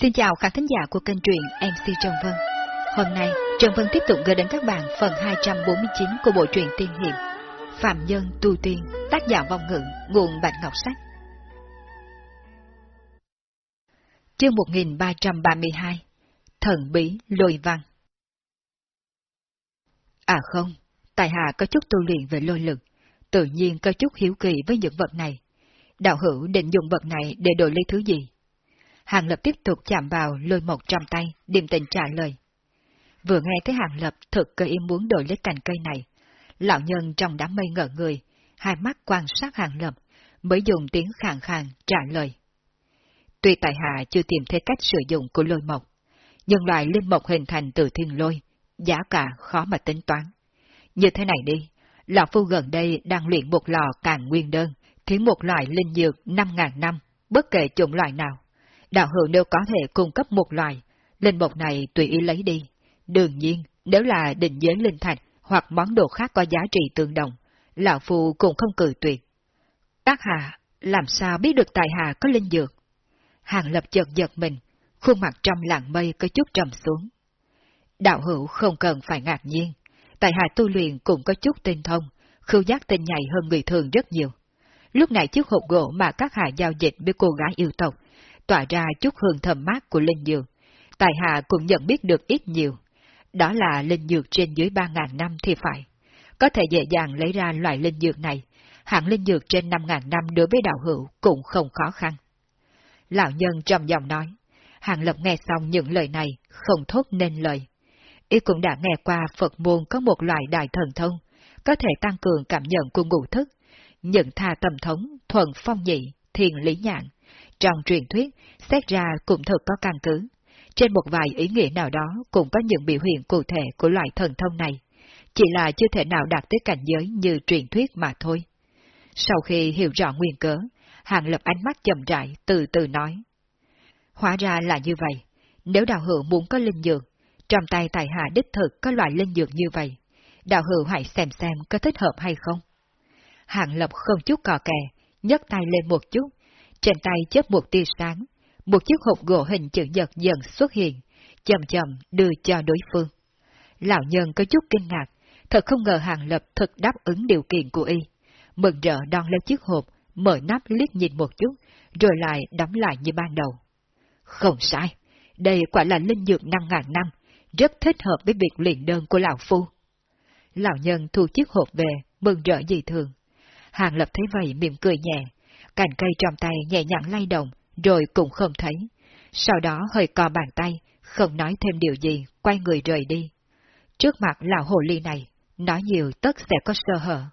Xin chào khán thính giả của kênh truyện MC Trần Vân. Hôm nay, Trần Vân tiếp tục gửi đến các bạn phần 249 của bộ truyện tiên hiệp Phạm Nhân Tu Tiên, tác giả vong ngữ, nguồn Bạch Ngọc Sách. Chương 1332 Thần Bí Lôi Văn À không, Tài Hạ có chút tu luyện về lôi lực, tự nhiên có chút hiếu kỳ với những vật này. Đạo hữu định dùng vật này để đổi lấy thứ gì? Hàng Lập tiếp tục chạm vào lôi một trong tay, điềm tình trả lời. Vừa nghe thấy Hàng Lập thực cơ ý muốn đổi lấy cành cây này, lão nhân trong đám mây ngỡ người, hai mắt quan sát Hàng Lập, mới dùng tiếng khàn khàn trả lời. Tuy tại hạ chưa tìm thấy cách sử dụng của lôi mộc, nhưng loại linh mộc hình thành từ thiên lôi, giá cả khó mà tính toán. Như thế này đi, Lão Phu gần đây đang luyện một lò càng nguyên đơn, thiếu một loại linh dược 5.000 năm, bất kể chủng loại nào. Đạo hữu nếu có thể cung cấp một loại, linh mục này tùy ý lấy đi. Đương nhiên, nếu là định giới linh thạch hoặc món đồ khác có giá trị tương đồng, Lão Phu cũng không cử tuyệt. Các hạ, làm sao biết được tài hạ có linh dược? Hàng lập chợt giật mình, khuôn mặt trong làng mây có chút trầm xuống. Đạo hữu không cần phải ngạc nhiên, tại hạ tu luyện cũng có chút tinh thông, khưu giác tinh nhạy hơn người thường rất nhiều. Lúc này chiếc hộp gỗ mà các hạ giao dịch với cô gái yêu tộc, tỏa ra chút hương thơm mát của linh dược. tài hạ cũng nhận biết được ít nhiều. Đó là linh dược trên dưới 3.000 năm thì phải. Có thể dễ dàng lấy ra loại linh dược này, hạng linh dược trên 5.000 năm đối với đạo hữu cũng không khó khăn. Lão nhân trầm giọng nói, Hàng Lập nghe xong những lời này, không thốt nên lời. Y cũng đã nghe qua Phật môn có một loại đại thần thông, có thể tăng cường cảm nhận của ngũ thức, nhận tha tâm thống, thuần phong nhị, thiền lý nhạn. Trong truyền thuyết, xét ra cũng thật có căn cứ. Trên một vài ý nghĩa nào đó cũng có những biểu hiện cụ thể của loại thần thông này, chỉ là chưa thể nào đạt tới cảnh giới như truyền thuyết mà thôi. Sau khi hiểu rõ nguyên cớ, Hàng Lập ánh mắt chậm rãi, từ từ nói. Hóa ra là như vậy, nếu đạo hữu muốn có linh dược, trong tay tài hạ đích thực có loại linh dược như vậy, đạo hữu hãy xem xem có thích hợp hay không. Hạng lập không chút cò kè, nhấc tay lên một chút, trên tay chớp một tia sáng, một chiếc hộp gỗ hình chữ nhật dần xuất hiện, chậm chậm đưa cho đối phương. Lão nhân có chút kinh ngạc, thật không ngờ hàng lập thực đáp ứng điều kiện của y. Mừng rỡ đón lấy chiếc hộp, mở nắp liếc nhìn một chút, rồi lại đóng lại như ban đầu. Không sai, đây quả là linh dược năm ngàn năm, rất thích hợp với việc luyện đơn của lão phu. Lão nhân thu chiếc hộp về, mừng rỡ dị thường. Hàng lập thấy vậy mỉm cười nhẹ, cành cây trong tay nhẹ nhàng lay động, rồi cũng không thấy. Sau đó hơi co bàn tay, không nói thêm điều gì, quay người rời đi. Trước mặt lão hồ ly này, nói nhiều tất sẽ có sơ hở.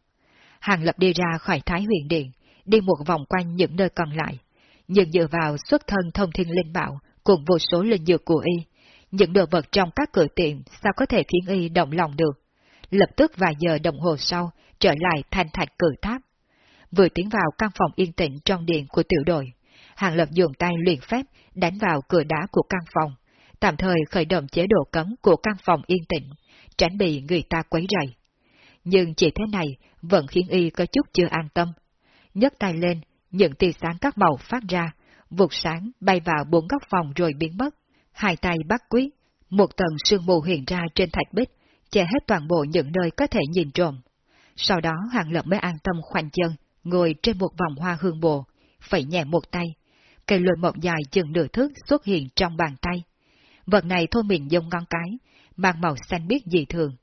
Hàng lập đi ra khỏi Thái huyền điện, đi một vòng quanh những nơi còn lại, nhưng dựa vào xuất thân thông thiên linh bảo cùng vô số linh dược của y, những đồ vật trong các cửa tiệm sao có thể khiến y động lòng được. Lập tức vài giờ đồng hồ sau, trở lại thanh thạch cử tháp. Vừa tiến vào căn phòng yên tĩnh trong điện của tiểu đội, Hàng Lập dùng tay luyện phép đánh vào cửa đá của căn phòng, tạm thời khởi động chế độ cấm của căn phòng yên tĩnh, tránh bị người ta quấy rầy. Nhưng chỉ thế này vẫn khiến y có chút chưa an tâm. nhấc tay lên, những tia sáng các màu phát ra, vụt sáng bay vào bốn góc phòng rồi biến mất. Hai tay bắt quyết, một tầng sương mù hiện ra trên thạch bích, che hết toàn bộ những nơi có thể nhìn trộm. Sau đó Hàng Lập mới an tâm khoanh chân, ngồi trên một vòng hoa hương bồ, phẩy nhẹ một tay. Cây lôi mộng dài chừng nửa thước xuất hiện trong bàn tay. Vật này thôi mình giống ngón cái, mang màu xanh biếc dị thường.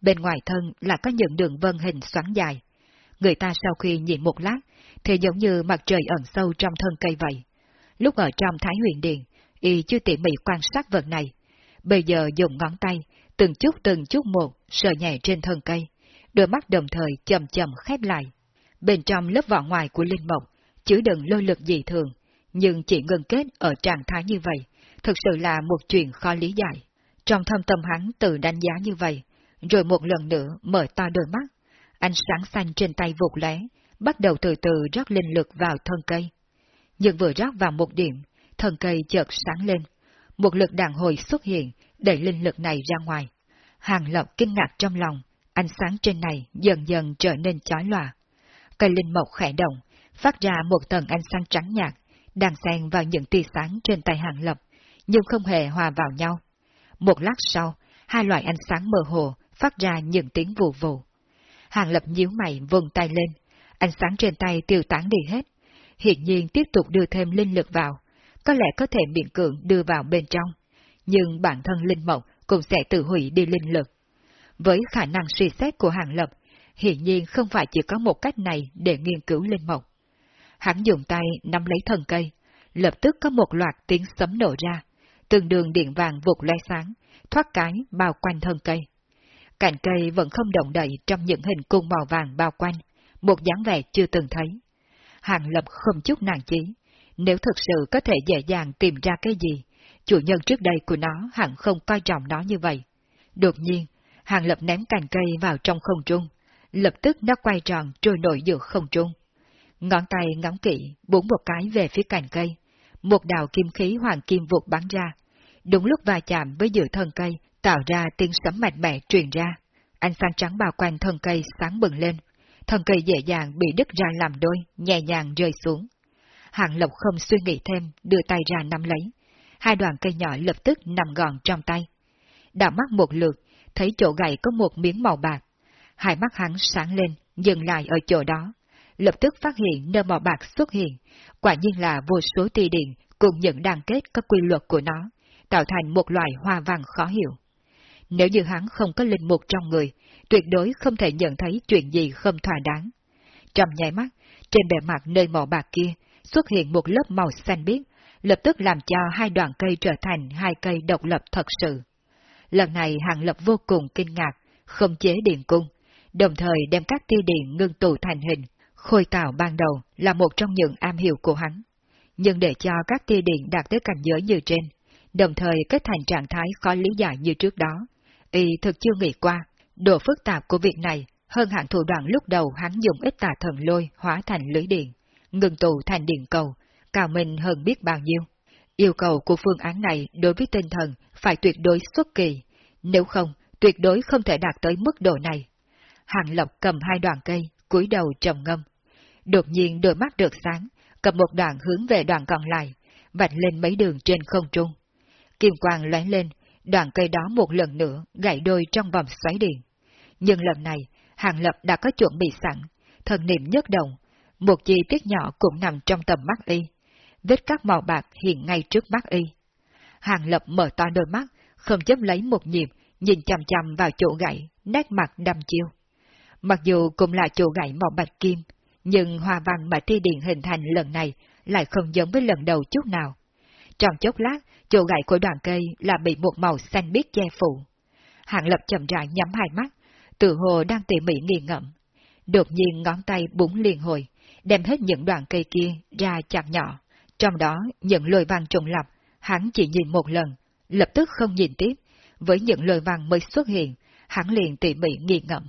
Bên ngoài thân là có những đường vân hình xoắn dài. Người ta sau khi nhìn một lát, thì giống như mặt trời ẩn sâu trong thân cây vậy. Lúc ở trong Thái huyền điện, y chưa tỉ mỉ quan sát vật này. Bây giờ dùng ngón tay, từng chút từng chút một, sờ nhẹ trên thân cây. Đôi mắt đồng thời chậm chậm khép lại. Bên trong lớp vỏ ngoài của linh mộc, chứa đựng lôi lực dị thường, nhưng chỉ ngừng kết ở trạng thái như vậy, thực sự là một chuyện khó lý giải. Trong thâm tâm hắn tự đánh giá như vậy, rồi một lần nữa mở to đôi mắt, ánh sáng xanh trên tay vụt lé, bắt đầu từ từ rót linh lực vào thân cây. Nhưng vừa rót vào một điểm, thân cây chợt sáng lên, một lực đàn hồi xuất hiện, đẩy linh lực này ra ngoài. Hàng Lộc kinh ngạc trong lòng, ánh sáng trên này dần dần trở nên chói lòa. Cây linh mộc khẽ động, phát ra một tầng ánh sáng trắng nhạt, đang xen vào những tia sáng trên tay Hàng Lập, nhưng không hề hòa vào nhau. Một lát sau, hai loại ánh sáng mơ hồ phát ra những tiếng vù vù. Hàng lập nhíu mày vùng tay lên, ánh sáng trên tay tiêu tán đi hết. Hiện nhiên tiếp tục đưa thêm linh lực vào, có lẽ có thể miễn cưỡng đưa vào bên trong, nhưng bản thân linh mộc cũng sẽ tự hủy đi linh lực. Với khả năng suy xét của Hàng Lập, hiện nhiên không phải chỉ có một cách này để nghiên cứu linh mộng. Hắn dùng tay nắm lấy thân cây, lập tức có một loạt tiếng sấm nổ ra, từng đường điện vàng vụt loe sáng, thoát cái bao quanh thân cây. Cành cây vẫn không động đậy trong những hình cung màu vàng bao quanh, một dáng vẻ chưa từng thấy. Hàng Lập không chút nàng chí, nếu thực sự có thể dễ dàng tìm ra cái gì, chủ nhân trước đây của nó hẳn không coi trọng nó như vậy. Đột nhiên, Hàng Lập ném cành cây vào trong không trung, lập tức nó quay tròn trôi nổi giữa không trung. Ngón tay ngắm kỹ, búng một cái về phía cành cây, một đạo kim khí hoàng kim vụt bắn ra. Đúng lúc va chạm với giữa thân cây, tạo ra tiếng sấm mạnh mẽ truyền ra. Ánh sáng trắng bao quanh thân cây sáng bừng lên. Thân cây dễ dàng bị đứt ra làm đôi, nhẹ nhàng rơi xuống. Hàng Lộc không suy nghĩ thêm, đưa tay ra nắm lấy. Hai đoàn cây nhỏ lập tức nằm gọn trong tay. Đảo mắt một lượt, thấy chỗ gậy có một miếng màu bạc. Hai mắt hắn sáng lên, dừng lại ở chỗ đó. Lập tức phát hiện nơi màu bạc xuất hiện, quả nhiên là vô số tia điện cùng những đàn kết các quy luật của nó, tạo thành một loại hoa vàng khó hiểu. Nếu như hắn không có linh mục trong người, tuyệt đối không thể nhận thấy chuyện gì không thỏa đáng. Trong nháy mắt, trên bề mặt nơi màu bạc kia xuất hiện một lớp màu xanh biếc, lập tức làm cho hai đoạn cây trở thành hai cây độc lập thật sự. Lần này Hàng Lập vô cùng kinh ngạc, không chế điện cung, đồng thời đem các tia điện ngưng tụ thành hình. Khôi tạo ban đầu là một trong những am hiểu của hắn. Nhưng để cho các tia điện đạt tới cảnh giới như trên, đồng thời kết thành trạng thái khó lý giải như trước đó, y thực chưa nghĩ qua, độ phức tạp của việc này hơn hẳn thủ đoạn lúc đầu hắn dùng ít tà thần lôi hóa thành lưới điện, ngừng tụ thành điện cầu, cao minh hơn biết bao nhiêu. Yêu cầu của phương án này đối với tinh thần phải tuyệt đối xuất kỳ, nếu không, tuyệt đối không thể đạt tới mức độ này. Hàng Lộc cầm hai đoạn cây, cúi đầu trầm ngâm. Đột nhiên đôi mắt được sáng, cầm một đoạn hướng về đoạn còn lại, vạch lên mấy đường trên không trung. Kim quang lóe lên, đoạn cây đó một lần nữa gãy đôi trong vòng xoáy điện. Nhưng lần này, Hàng Lập đã có chuẩn bị sẵn, thần niệm nhất động, một chi tiết nhỏ cũng nằm trong tầm mắt y. Vết cắt màu bạc hiện ngay trước mắt y. Hàng Lập mở to đôi mắt, không chấp lấy một nhịp, nhìn chằm chằm vào chỗ gãy, nét mặt đăm chiêu. Mặc dù cũng là chỗ gãy màu bạch kim, nhưng hoa văn mà thi điện hình thành lần này lại không giống với lần đầu chút nào. Trong chốc lát, chỗ gãy của đoàn cây là bị một màu xanh biếc che phủ. Hạng lập chậm rãi nhắm hai mắt, tự hồ đang tỉ mỉ nghi ngẫm. Đột nhiên ngón tay búng liền hồi, đem hết những đoạn cây kia ra chặt nhỏ. Trong đó, những lôi văn trùng lập, hắn chỉ nhìn một lần, lập tức không nhìn tiếp. Với những lời văn mới xuất hiện, hắn liền tỉ mỉ nghi ngẫm.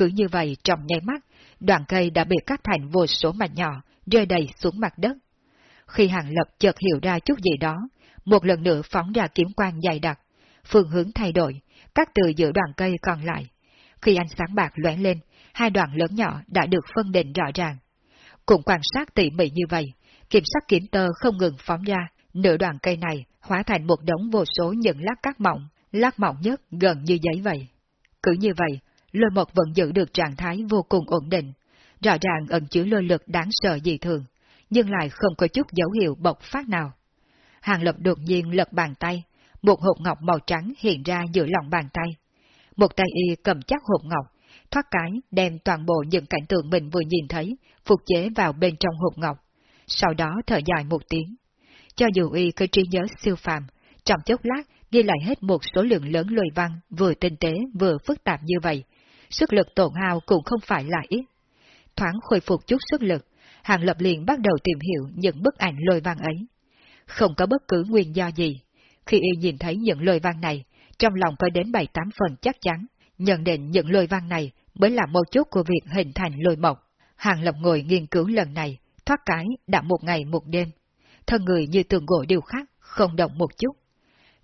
Cứ như vậy trong nháy mắt, đoạn cây đã bị cắt thành vô số mảnh nhỏ, rơi đầy xuống mặt đất. Khi hàng lập chợt hiểu ra chút gì đó, một lần nữa phóng ra kiếm quang dày đặc, phương hướng thay đổi, cắt từ giữa đoạn cây còn lại. Khi ánh sáng bạc lóe lên, hai đoạn lớn nhỏ đã được phân định rõ ràng. Cũng quan sát tỉ mỉ như vậy, kiểm sắc kiếm tơ không ngừng phóng ra, nửa đoạn cây này hóa thành một đống vô số những lát cắt mỏng, lát mỏng nhất gần như giấy vậy. Cứ như vậy, lôi mộc vẫn giữ được trạng thái vô cùng ổn định, rõ ràng ẩn chứa lôi lực đáng sợ dị thường, nhưng lại không có chút dấu hiệu bộc phát nào. Hàng lập đột nhiên lật bàn tay, một hộp ngọc màu trắng hiện ra giữa lòng bàn tay. Một tay y cầm chắc hộp ngọc, thoát cái đem toàn bộ những cảnh tượng mình vừa nhìn thấy, phục chế vào bên trong hộp ngọc. Sau đó thở dài một tiếng. Cho dù y có trí nhớ siêu phàm, trong chốc lát ghi lại hết một số lượng lớn lôi văn vừa tinh tế vừa phức tạp như vậy, sức lực tổn hao cũng không phải là ít. Thoáng khôi phục chút sức lực, Hàng Lập liền bắt đầu tìm hiểu những bức ảnh lôi văn ấy. Không có bất cứ nguyên do gì. Khi y nhìn thấy những lôi văn này, trong lòng có đến 7-8 phần chắc chắn, nhận định những lôi văn này mới là một chốt của việc hình thành lôi mộc. Hàng Lập ngồi nghiên cứu lần này, thoát cái đã một ngày một đêm. Thân người như tường gỗ điều khắc, không động một chút.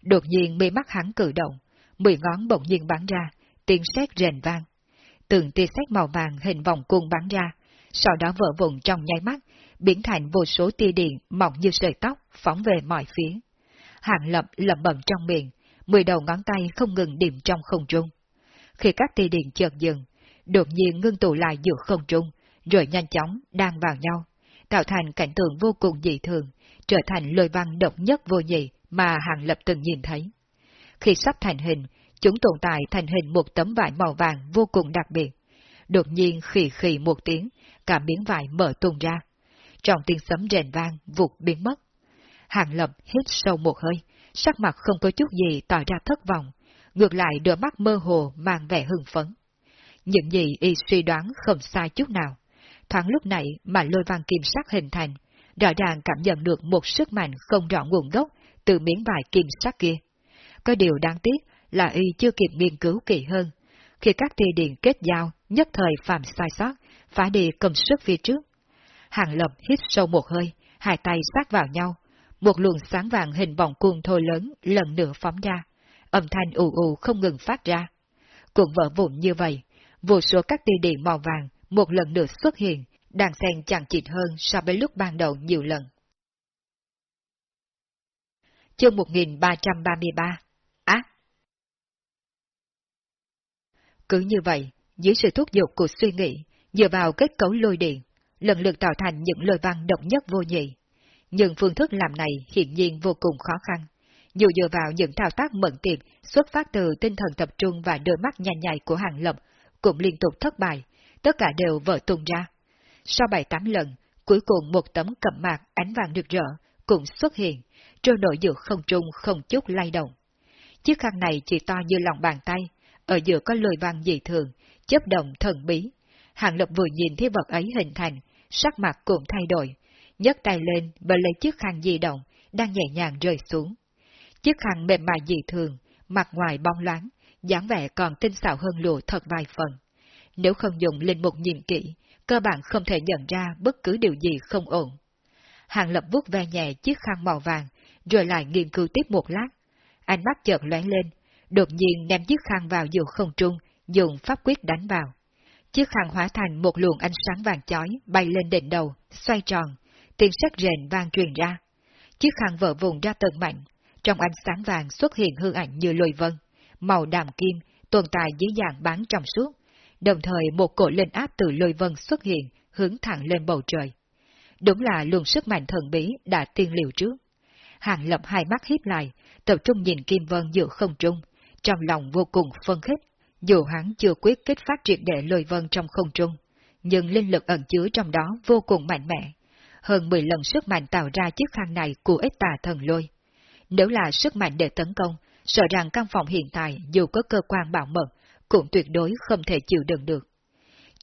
Đột nhiên mi mắt hắn cử động, mười ngón bỗng nhiên bắn ra, tiếng sét rền vang. Từng tia sét màu vàng hình vòng cung bắn ra, sau đó vỡ vụn trong nháy mắt, biến thành vô số tia điện mỏng như sợi tóc phóng về mọi phía. Hàng lập lẩm bẩm trong miệng, mười đầu ngón tay không ngừng điểm trong không trung. Khi các tia điện chợt dừng, đột nhiên ngưng tụ lại giữa không trung, rồi nhanh chóng đang vào nhau, tạo thành cảnh tượng vô cùng dị thường, trở thành lời văn độc nhất vô nhị mà Hàng Lập từng nhìn thấy. Khi sắp thành hình, chúng tồn tại thành hình một tấm vải màu vàng vô cùng đặc biệt. Đột nhiên khỉ khỉ một tiếng, cả miếng vải mở tung ra. Trong tiếng sấm rền vang, vụt biến mất. Hàng Lập hít sâu một hơi, sắc mặt không có chút gì tỏ ra thất vọng, ngược lại đôi mắt mơ hồ mang vẻ hưng phấn. Những gì y suy đoán không sai chút nào. Thoáng lúc này mà lôi văn kim sắc hình thành, rõ ràng cảm nhận được một sức mạnh không rõ nguồn gốc từ miếng vải kim sắc kia. Có điều đáng tiếc là y chưa kịp nghiên cứu kỹ hơn. Khi các thi điện kết giao, nhất thời phạm sai sót, phải đi cầm sức phía trước. Hàng lập hít sâu một hơi, hai tay sát vào nhau. Một luồng sáng vàng hình vòng cuồng thô lớn lần nữa phóng ra. Âm thanh ù ù không ngừng phát ra. Cuộn vỡ vụn như vậy, vô số các tia điện màu vàng một lần nữa xuất hiện, đàn sen chẳng chịt hơn so với lúc ban đầu nhiều lần. Chương 1333 Cứ như vậy, dưới sự thúc giục của suy nghĩ, dựa vào kết cấu lôi điện, lần lượt tạo thành những lời văn độc nhất vô nhị. Nhưng phương thức làm này hiển nhiên vô cùng khó khăn. Dù dựa vào những thao tác mận tiệp xuất phát từ tinh thần tập trung và đôi mắt nhanh nhạy của hàng lập, cũng liên tục thất bại, tất cả đều vỡ tung ra. Sau bảy tám lần, cuối cùng một tấm cẩm mạc ánh vàng rực rỡ cũng xuất hiện, trôi nổi giữa không trung không chút lay động. Chiếc khăn này chỉ to như lòng bàn tay, ở giữa có lời văn dị thường, chấp động thần bí. Hàng Lập vừa nhìn thấy vật ấy hình thành, sắc mặt cũng thay đổi, nhấc tay lên và lấy chiếc khăn di động, đang nhẹ nhàng rơi xuống. Chiếc khăn mềm mại dị thường, mặt ngoài bong loáng, dáng vẻ còn tinh xảo hơn lụa thật vài phần. Nếu không dùng linh mục nhìn kỹ, cơ bản không thể nhận ra bất cứ điều gì không ổn. Hàng lập vuốt ve nhẹ chiếc khăn màu vàng, rồi lại nghiên cứu tiếp một lát. Ánh mắt chợt lóe lên, đột nhiên ném chiếc khăn vào giữa không trung, dùng pháp quyết đánh vào. Chiếc khăn hóa thành một luồng ánh sáng vàng chói bay lên đỉnh đầu, xoay tròn, tiếng sắc rền vang truyền ra. Chiếc khăn vỡ vùng ra tận mạnh, trong ánh sáng vàng xuất hiện hư ảnh như lôi vân, màu đàm kim, tồn tại dưới dạng bán trong suốt, đồng thời một cổ lên áp từ lôi vân xuất hiện, hướng thẳng lên bầu trời. Đúng là luồng sức mạnh thần bí đã tiên liệu trước. Hàng lập hai mắt híp lại, tập trung nhìn Kim Vân giữa không trung, trong lòng vô cùng phân khích. Dù hắn chưa quyết kích phát triệt để lôi vân trong không trung, nhưng linh lực ẩn chứa trong đó vô cùng mạnh mẽ. Hơn 10 lần sức mạnh tạo ra chiếc khăn này của ít tà thần lôi. Nếu là sức mạnh để tấn công, sợ rằng căn phòng hiện tại dù có cơ quan bảo mật, cũng tuyệt đối không thể chịu đựng được.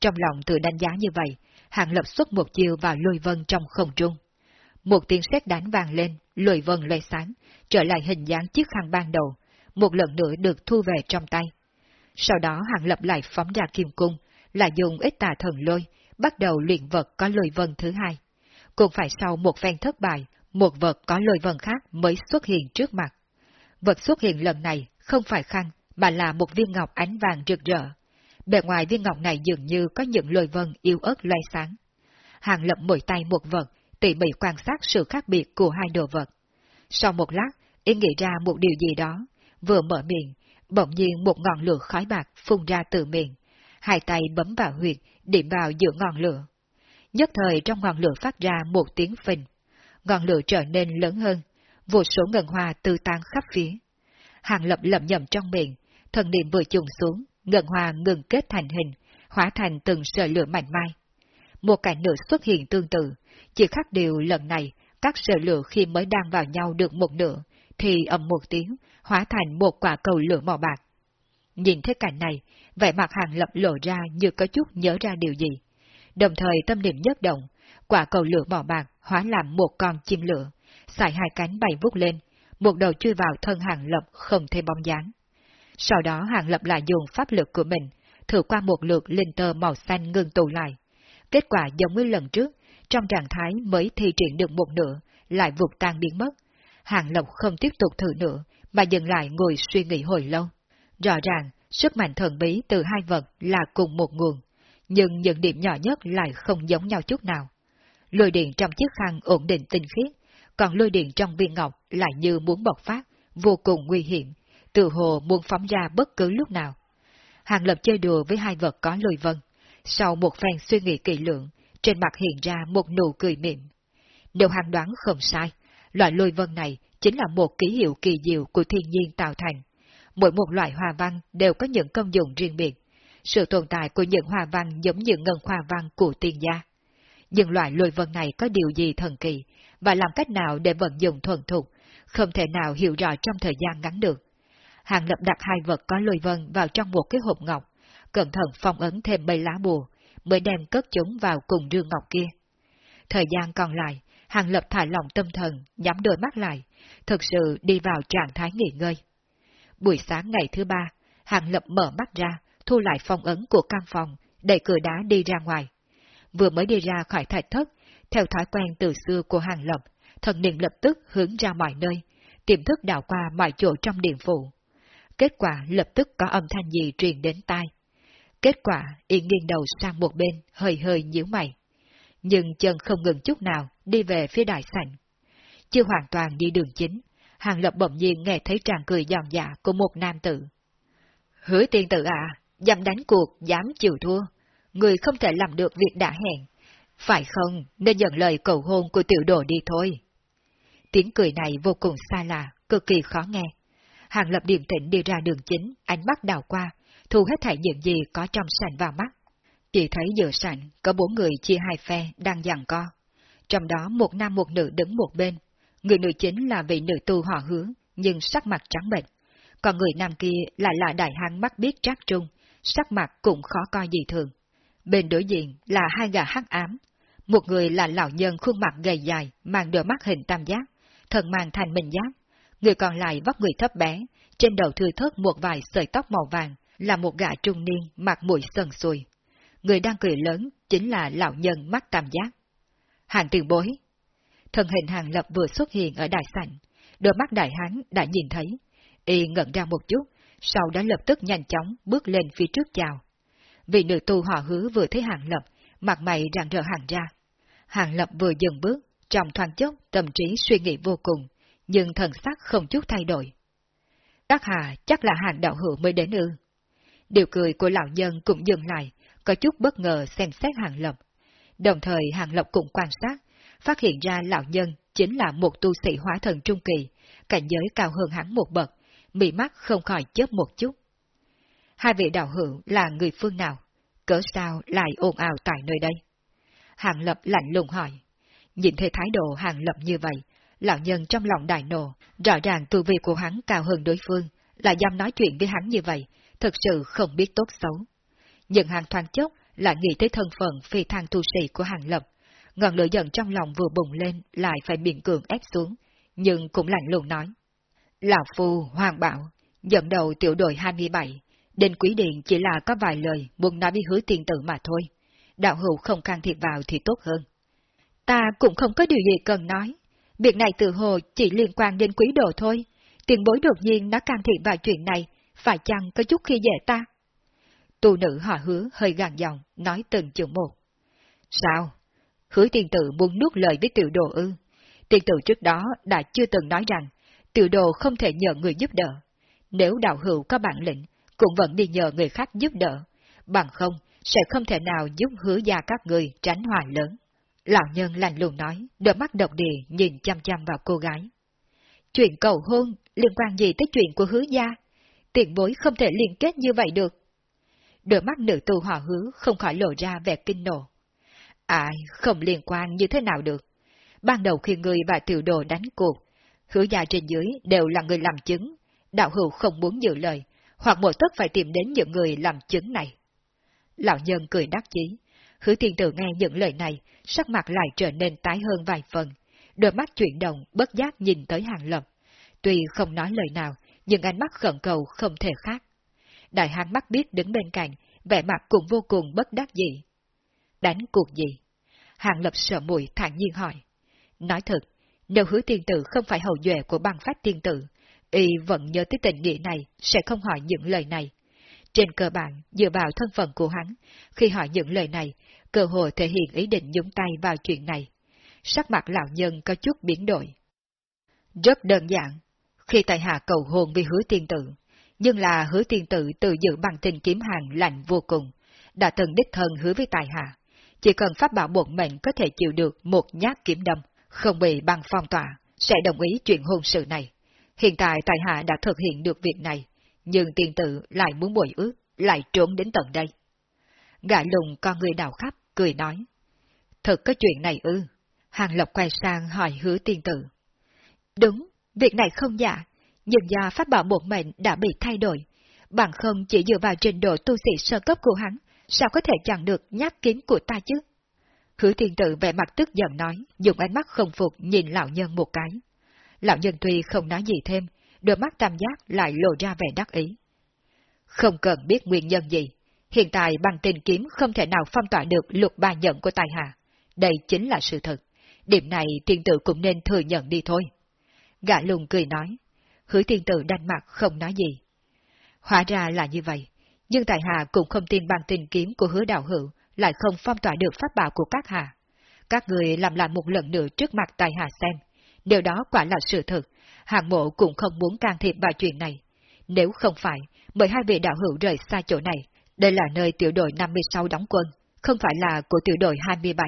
Trong lòng tự đánh giá như vậy, hạng lập xuất một chiều vào lôi vân trong không trung. Một tiếng sét đánh vàng lên, lôi vân loay sáng, trở lại hình dáng chiếc khăn ban đầu, một lần nữa được thu về trong tay. Sau đó Hàng lập lại phóng ra kim cung, lại dùng ít tà thần lôi, bắt đầu luyện vật có lôi vân thứ hai. Cũng phải sau một phen thất bại, một vật có lôi vân khác mới xuất hiện trước mặt. Vật xuất hiện lần này không phải khăn, mà là một viên ngọc ánh vàng rực rỡ. Bề ngoài viên ngọc này dường như có những lôi vân yêu ớt loay sáng. Hàng lập mỗi tay một vật, tỉ mỉ quan sát sự khác biệt của hai đồ vật. Sau một lát, ý nghĩ ra một điều gì đó, vừa mở miệng, bỗng nhiên một ngọn lửa khói bạc phun ra từ miệng. Hai tay bấm vào huyệt, điểm vào giữa ngọn lửa. Nhất thời trong ngọn lửa phát ra một tiếng phình. Ngọn lửa trở nên lớn hơn, vô số ngân hoa tư tan khắp phía. Hàng lập lẩm nhẩm trong miệng, thần niệm vừa trùng xuống, ngân hoa ngừng kết thành hình, hóa thành từng sợi lửa mạnh mai. Một cảnh nữa xuất hiện tương tự, chỉ khác điều lần này, các sợi lửa khi mới đang vào nhau được một nửa, thì ầm một tiếng, hóa thành một quả cầu lửa màu bạc. Nhìn thấy cảnh này, vẻ mặt hàng lập lộ ra như có chút nhớ ra điều gì. Đồng thời tâm niệm nhất động, quả cầu lửa màu bạc hóa làm một con chim lửa, xài hai cánh bay vút lên, một đầu chui vào thân hàng lập không thêm bóng dáng. Sau đó hàng lập lại dùng pháp lực của mình, thử qua một lượt linh tơ màu xanh ngưng tụ lại. Kết quả giống như lần trước, trong trạng thái mới thi triển được một nửa, lại vụt tan biến mất. Hàng lập không tiếp tục thử nữa, mà dừng lại ngồi suy nghĩ hồi lâu. Rõ ràng, sức mạnh thần bí từ hai vật là cùng một nguồn, nhưng những điểm nhỏ nhất lại không giống nhau chút nào. Lôi điện trong chiếc khăn ổn định tinh khiết, còn lôi điện trong viên ngọc lại như muốn bộc phát, vô cùng nguy hiểm, tự hồ muốn phóng ra bất cứ lúc nào. Hàng Lập chơi đùa với hai vật có lôi vân, sau một phen suy nghĩ kỳ lượng, trên mặt hiện ra một nụ cười mỉm. Nếu hàng đoán không sai, loại lôi vân này chính là một ký hiệu kỳ diệu của thiên nhiên tạo thành. Mỗi một loại hoa văn đều có những công dụng riêng biệt. Sự tồn tại của những hoa văn giống như ngân hoa văn của tiên gia. Nhưng loại lôi vân này có điều gì thần kỳ, và làm cách nào để vận dụng thuần thục, không thể nào hiểu rõ trong thời gian ngắn được. Hàng lập đặt hai vật có lôi vân vào trong một cái hộp ngọc, cẩn thận phong ấn thêm mấy lá bùa, mới đem cất chúng vào cùng rương ngọc kia. Thời gian còn lại, Hàng Lập thả lòng tâm thần, nhắm đôi mắt lại, thực sự đi vào trạng thái nghỉ ngơi. Buổi sáng ngày thứ ba, Hàng Lập mở mắt ra, thu lại phong ấn của căn phòng, đẩy cửa đá đi ra ngoài. Vừa mới đi ra khỏi thạch thất, theo thói quen từ xưa của Hàng Lập, thần niệm lập tức hướng ra mọi nơi, tiềm thức đảo qua mọi chỗ trong điện phủ. Kết quả lập tức có âm thanh gì truyền đến tai. Kết quả, y nghiêng đầu sang một bên, hơi hơi nhíu mày. Nhưng chân không ngừng chút nào, đi về phía đại sảnh. Chưa hoàn toàn đi đường chính, Hàng Lập bỗng nhiên nghe thấy tràng cười giòn dạ của một nam tử. Hứa tiên tử à, dám đánh cuộc, dám chịu thua. Người không thể làm được việc đã hẹn. Phải không, nên nhận lời cầu hôn của tiểu đồ đi thôi. Tiếng cười này vô cùng xa lạ, cực kỳ khó nghe. Hàng Lập điềm tĩnh đi ra đường chính, ánh mắt đào qua, thu hết thảy những gì có trong sảnh vào mắt. Chỉ thấy giữa sảnh có bốn người chia hai phe đang giằng co. Trong đó một nam một nữ đứng một bên. Người nữ chính là vị nữ tu họ hứa nhưng sắc mặt trắng bệnh. Còn người nam kia lại là đại hán mắt biết trác trung, sắc mặt cũng khó coi gì thường. Bên đối diện là hai gà hắc ám. Một người là lão nhân khuôn mặt gầy dài, mang đôi mắt hình tam giác, thần mang thành mình giác. Người còn lại vóc người thấp bé, trên đầu thư thớt một vài sợi tóc màu vàng, là một gã trung niên mặt mũi sần sùi. Người đang cười lớn chính là lão nhân mắt tam giác. Hàng tiền bối. Thân hình hàng lập vừa xuất hiện ở đại sảnh, đôi mắt đại hán đã nhìn thấy. Y ngẩn ra một chút, sau đó lập tức nhanh chóng bước lên phía trước chào. Vị nữ tu họ hứa vừa thấy hàng lập, mặt mày rạng rỡ hàng ra. Hàng lập vừa dừng bước, trong thoáng chốc tâm trí suy nghĩ vô cùng, nhưng thần sắc không chút thay đổi. Các hà chắc là hàng đạo hữu mới đến ư. Điều cười của lão nhân cũng dừng lại, có chút bất ngờ xem xét hàng lập. Đồng thời hàng lập cũng quan sát, phát hiện ra lão nhân chính là một tu sĩ hóa thần trung kỳ, cảnh giới cao hơn hắn một bậc, mị mắt không khỏi chớp một chút. Hai vị đạo hữu là người phương nào? Cớ sao lại ồn ào tại nơi đây? Hàng lập lạnh lùng hỏi. Nhìn thấy thái độ hàng lập như vậy, lão nhân trong lòng đại nộ, rõ ràng tu vi của hắn cao hơn đối phương, lại dám nói chuyện với hắn như vậy, thật sự không biết tốt xấu. Nhưng hàng thoáng chốc lại nghĩ tới thân phận phi thang tu sĩ của hàng lập, ngọn lửa giận trong lòng vừa bùng lên lại phải miệng cường ép xuống, nhưng cũng lạnh lùng nói. Lão Phu, Hoàng Bảo, dẫn đầu tiểu đội 27, đến quý điện chỉ là có vài lời muốn nói với hứa tiền tử mà thôi. Đạo hữu không can thiệp vào thì tốt hơn. Ta cũng không có điều gì cần nói. Việc này từ hồ chỉ liên quan đến quý đồ thôi. Tiền bối đột nhiên đã can thiệp vào chuyện này, phải chăng có chút khi dễ ta? Tu nữ họ hứa hơi gàn giọng, nói từng chữ một. Sao? Hứa tiền tử muốn nuốt lời với tiểu đồ ư? Tiền tử trước đó đã chưa từng nói rằng, tiểu đồ không thể nhờ người giúp đỡ. Nếu đạo hữu có bản lĩnh, cũng vẫn đi nhờ người khác giúp đỡ. Bằng không, sẽ không thể nào giúp hứa gia các người tránh hòa lớn. Lão nhân lành lùng nói, đôi mắt độc địa nhìn chăm chăm vào cô gái. Chuyện cầu hôn liên quan gì tới chuyện của hứa gia? Tiền bối không thể liên kết như vậy được. Đôi mắt nữ tu hòa hứa không khỏi lộ ra vẻ kinh nộ. Ai, không liên quan như thế nào được. Ban đầu khi người và tiểu đồ đánh cuộc, hứa gia trên dưới đều là người làm chứng, đạo hữu không muốn giữ lời, hoặc một tất phải tìm đến những người làm chứng này. Lão nhân cười đắc chí, hứa tiên tử nghe những lời này, sắc mặt lại trở nên tái hơn vài phần, đôi mắt chuyển động, bất giác nhìn tới hàng lập. Tuy không nói lời nào, nhưng ánh mắt khẩn cầu không thể khác. Đại hán mắt biết đứng bên cạnh, vẻ mặt cũng vô cùng bất đắc dĩ. Đánh cuộc gì? Hàng lập sợ mùi thản nhiên hỏi. Nói thật, nếu hứa tiên tử không phải hậu duệ của băng phát tiên tử, y vẫn nhớ tới tình nghĩa này, sẽ không hỏi những lời này. Trên cơ bản, dựa vào thân phận của hắn, khi hỏi những lời này, cơ hội thể hiện ý định nhúng tay vào chuyện này. Sắc mặt lão nhân có chút biến đổi. Rất đơn giản, khi tại hạ cầu hôn với hứa tiên tử, nhưng là hứa tiên tử tự giữ bằng tình kiếm hàng lạnh vô cùng, đã từng đích thân hứa với tài hạ. Chỉ cần pháp bảo bổn mệnh có thể chịu được một nhát kiếm đâm, không bị băng phong tỏa, sẽ đồng ý chuyện hôn sự này. Hiện tại tài hạ đã thực hiện được việc này, nhưng tiền tử lại muốn bồi ước, lại trốn đến tận đây. Gã lùng con người đào khắp, cười nói. Thật có chuyện này ư? Hàng Lộc quay sang hỏi hứa tiên tử. Đúng, việc này không giả, nhưng do pháp bảo bổn mệnh đã bị thay đổi. Bằng không chỉ dựa vào trình độ tu sĩ sơ cấp của hắn, sao có thể chặn được nhát kiếm của ta chứ? Hứa Thiên tử vẻ mặt tức giận nói, dùng ánh mắt không phục nhìn lão nhân một cái. Lão nhân tuy không nói gì thêm, đôi mắt tam giác lại lộ ra vẻ đắc ý. Không cần biết nguyên nhân gì, hiện tại bằng tình kiếm không thể nào phong tỏa được lục ba nhận của tài hạ. Đây chính là sự thật. Điểm này Thiên tử cũng nên thừa nhận đi thôi. Gã lùng cười nói, hứa Thiên tử đanh mặt không nói gì. Hóa ra là như vậy, nhưng tại hạ cũng không tin bằng tình kiếm của hứa đạo hữu lại không phong tỏa được pháp bảo của các hạ. Các người làm lại một lần nữa trước mặt tài hạ xem, điều đó quả là sự thật, hạng mộ cũng không muốn can thiệp vào chuyện này. Nếu không phải, mời hai vị đạo hữu rời xa chỗ này, đây là nơi tiểu đội 56 đóng quân, không phải là của tiểu đội 27.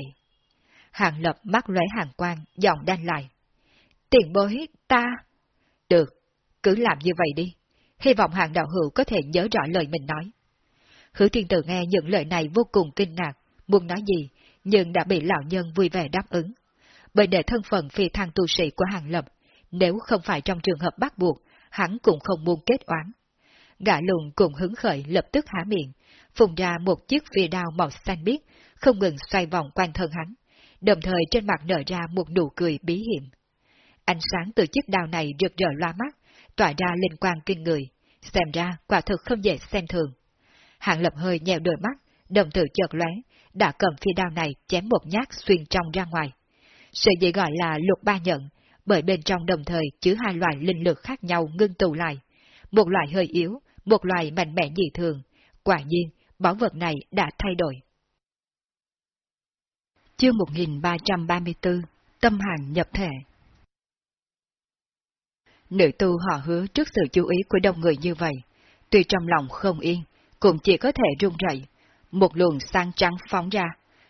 Hàng lập mắt lóe hàng quang, giọng đanh lại. Tiền bối, ta... Được, cứ làm như vậy đi. Hy vọng hàng đạo hữu có thể nhớ rõ lời mình nói. Hứa tiên tử nghe những lời này vô cùng kinh ngạc, muốn nói gì, nhưng đã bị lão nhân vui vẻ đáp ứng. Bởi để thân phận phi thăng tu sĩ của hàng lập, nếu không phải trong trường hợp bắt buộc, hắn cũng không muốn kết oán. Gã lùn cùng hứng khởi lập tức há miệng, phùng ra một chiếc phi đao màu xanh biếc, không ngừng xoay vòng quanh thân hắn, đồng thời trên mặt nở ra một nụ cười bí hiểm. Ánh sáng từ chiếc đao này rực rỡ loa mắt, tỏa ra linh quang kinh người, xem ra quả thực không dễ xem thường. Hạng lập hơi nhèo đôi mắt, đồng tử chợt lóe, đã cầm phi đao này chém một nhát xuyên trong ra ngoài. Sự gì gọi là lục ba nhận, bởi bên trong đồng thời chứa hai loại linh lực khác nhau ngưng tụ lại. Một loại hơi yếu, một loại mạnh mẽ dị thường. Quả nhiên, bảo vật này đã thay đổi. Chương 1334 Tâm hàng nhập thể Nữ tu họ hứa trước sự chú ý của đông người như vậy, tuy trong lòng không yên, cũng chỉ có thể run rẩy. Một luồng sang trắng phóng ra,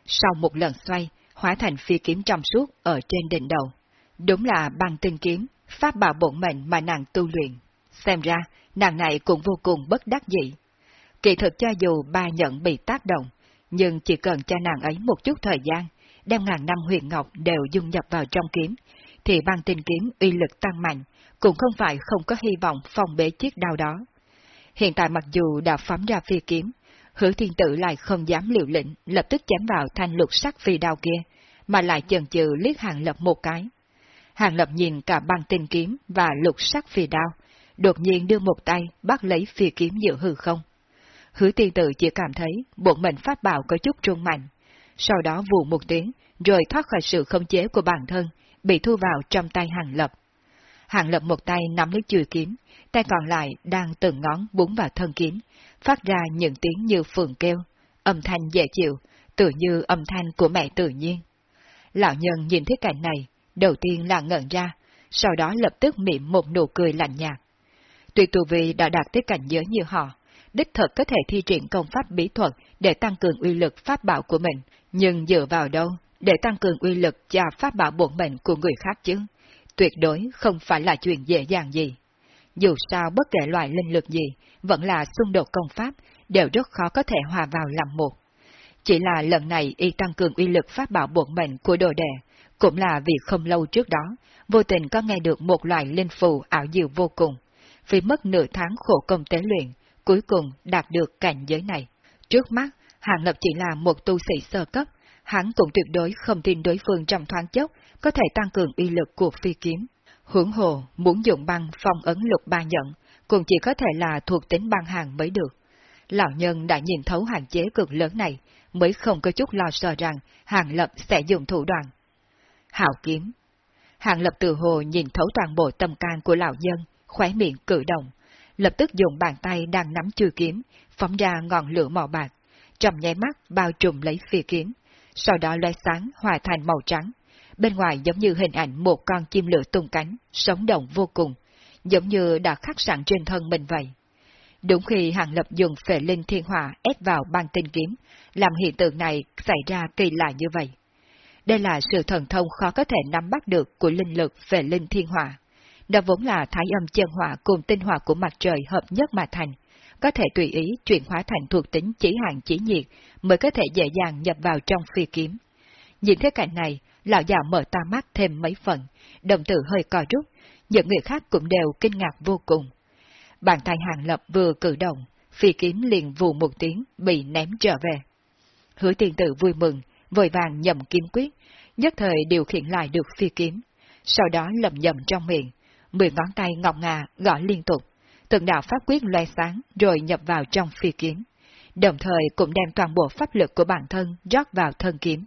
sau một lần xoay, hóa thành phi kiếm trong suốt ở trên đỉnh đầu. Đúng là bằng tinh kiếm, pháp bảo bổn mệnh mà nàng tu luyện. Xem ra, nàng này cũng vô cùng bất đắc dĩ. Kỳ thực cho dù ba nhận bị tác động, nhưng chỉ cần cho nàng ấy một chút thời gian, đem ngàn năm huyền ngọc đều dung nhập vào trong kiếm, thì băng tinh kiếm uy lực tăng mạnh, cũng không phải không có hy vọng phòng bế chiếc đao đó. Hiện tại mặc dù đã phóng ra phi kiếm, hứa thiên tử lại không dám liều lĩnh lập tức chém vào thanh lục sắc phi đao kia, mà lại chần chừ liếc hàng lập một cái. Hàng lập nhìn cả băng tinh kiếm và lục sắc phi đao, đột nhiên đưa một tay bắt lấy phi kiếm giữa hư không. Hứa tiên tử chỉ cảm thấy bộ mệnh phát bảo có chút trung mạnh, sau đó vù một tiếng, rồi thoát khỏi sự khống chế của bản thân, bị thu vào trong tay hàng lập. Hàng lập một tay nắm lấy chùi kiếm, tay còn lại đang từng ngón búng vào thân kiếm, phát ra những tiếng như phường kêu, âm thanh dễ chịu, tự như âm thanh của mẹ tự nhiên. Lão nhân nhìn thấy cảnh này, đầu tiên là ngẩn ra, sau đó lập tức mỉm một nụ cười lạnh nhạt. Tuy tu vi đã đạt tới cảnh giới như họ, đích thực có thể thi triển công pháp bí thuật để tăng cường uy lực pháp bảo của mình, nhưng dựa vào đâu để tăng cường uy lực cho pháp bảo bổn mệnh của người khác chứ? Tuyệt đối không phải là chuyện dễ dàng gì. Dù sao bất kể loại linh lực gì, vẫn là xung đột công pháp, đều rất khó có thể hòa vào làm một. Chỉ là lần này y tăng cường uy lực pháp bảo bổn mệnh của đồ đệ, cũng là vì không lâu trước đó, vô tình có nghe được một loại linh phù ảo diệu vô cùng. Vì mất nửa tháng khổ công tế luyện, cuối cùng đạt được cảnh giới này. Trước mắt, Hàng Lập chỉ là một tu sĩ sơ cấp, hắn cũng tuyệt đối không tin đối phương trong thoáng chốc có thể tăng cường uy lực của phi kiếm. Hưởng hồ muốn dùng băng phong ấn lục ba nhận, cũng chỉ có thể là thuộc tính băng hàng mới được. Lão nhân đã nhìn thấu hạn chế cực lớn này, mới không có chút lo sợ rằng hàng lập sẽ dùng thủ đoạn. Hảo kiếm Hàng lập từ hồ nhìn thấu toàn bộ tâm can của lão nhân, khóe miệng cử động, lập tức dùng bàn tay đang nắm chư kiếm, phóng ra ngọn lửa màu bạc, trong nháy mắt bao trùm lấy phi kiếm, sau đó loe sáng hòa thành màu trắng, bên ngoài giống như hình ảnh một con chim lửa tung cánh, sống động vô cùng, giống như đã khắc sẵn trên thân mình vậy. Đúng khi Hàng Lập dùng phệ linh thiên hỏa ép vào băng tinh kiếm, làm hiện tượng này xảy ra kỳ lạ như vậy. Đây là sự thần thông khó có thể nắm bắt được của linh lực về linh thiên hỏa. Nó vốn là thái âm chân hỏa cùng tinh hỏa của mặt trời hợp nhất mà thành, có thể tùy ý chuyển hóa thành thuộc tính chỉ hạn chỉ nhiệt mới có thể dễ dàng nhập vào trong phi kiếm. Nhìn thế cảnh này, lão già mở ta mắt thêm mấy phần, đồng tử hơi co rút, những người khác cũng đều kinh ngạc vô cùng. Bàn tay hàng lập vừa cử động, phi kiếm liền vù một tiếng bị ném trở về. Hứa tiên tử vui mừng, vội vàng nhầm kiếm quyết, nhất thời điều khiển lại được phi kiếm. Sau đó lầm nhầm trong miệng, mười ngón tay ngọc ngà gõ liên tục, từng đạo pháp quyết loe sáng rồi nhập vào trong phi kiếm. Đồng thời cũng đem toàn bộ pháp lực của bản thân rót vào thân kiếm.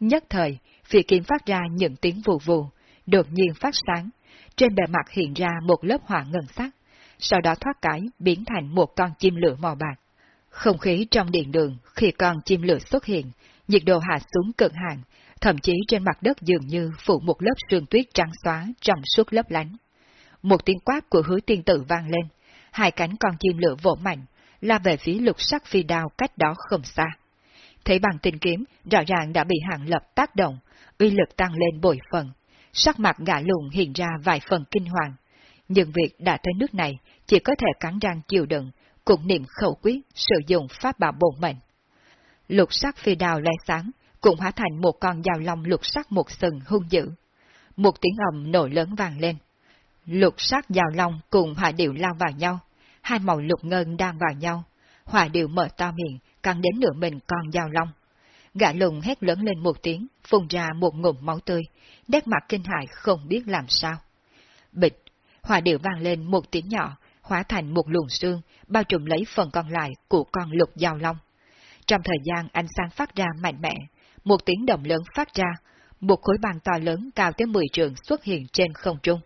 Nhất thời, phi kiếm phát ra những tiếng vù vù, đột nhiên phát sáng, trên bề mặt hiện ra một lớp hỏa ngân sắc, sau đó thoát cái biến thành một con chim lửa màu bạc. Không khí trong điện đường khi con chim lửa xuất hiện, nhiệt độ hạ xuống cực hạn, thậm chí trên mặt đất dường như phủ một lớp sương tuyết trắng xóa trong suốt lớp lánh. Một tiếng quát của hứa tiên tử vang lên, hai cánh con chim lửa vỗ mạnh, la về phía lục sắc phi đao cách đó không xa. Thấy bằng tình kiếm, rõ ràng đã bị hạng lập tác động, uy lực tăng lên bội phần. Sắc mặt gã lùng hiện ra vài phần kinh hoàng. Nhưng việc đã tới nước này, chỉ có thể cắn răng chịu đựng, cũng niệm khẩu quyết sử dụng pháp bảo bổn mệnh. Lục sắc phi đào lóe sáng, cũng hóa thành một con dao long lục sắc một sừng hung dữ. Một tiếng ầm nổ lớn vang lên. Lục sắc dao long cùng hỏa điệu lao vào nhau, hai màu lục ngân đang vào nhau. Hỏa điệu mở to miệng, căng đến nửa mình con dao long. Gã lùng hét lớn lên một tiếng, phun ra một ngụm máu tươi, nét mặt kinh hại không biết làm sao. Bịch, hỏa điệu vang lên một tiếng nhỏ, hóa thành một luồng xương, bao trùm lấy phần còn lại của con lục dao long. Trong thời gian ánh sáng phát ra mạnh mẽ, một tiếng động lớn phát ra, một khối băng to lớn cao tới 10 trường xuất hiện trên không trung.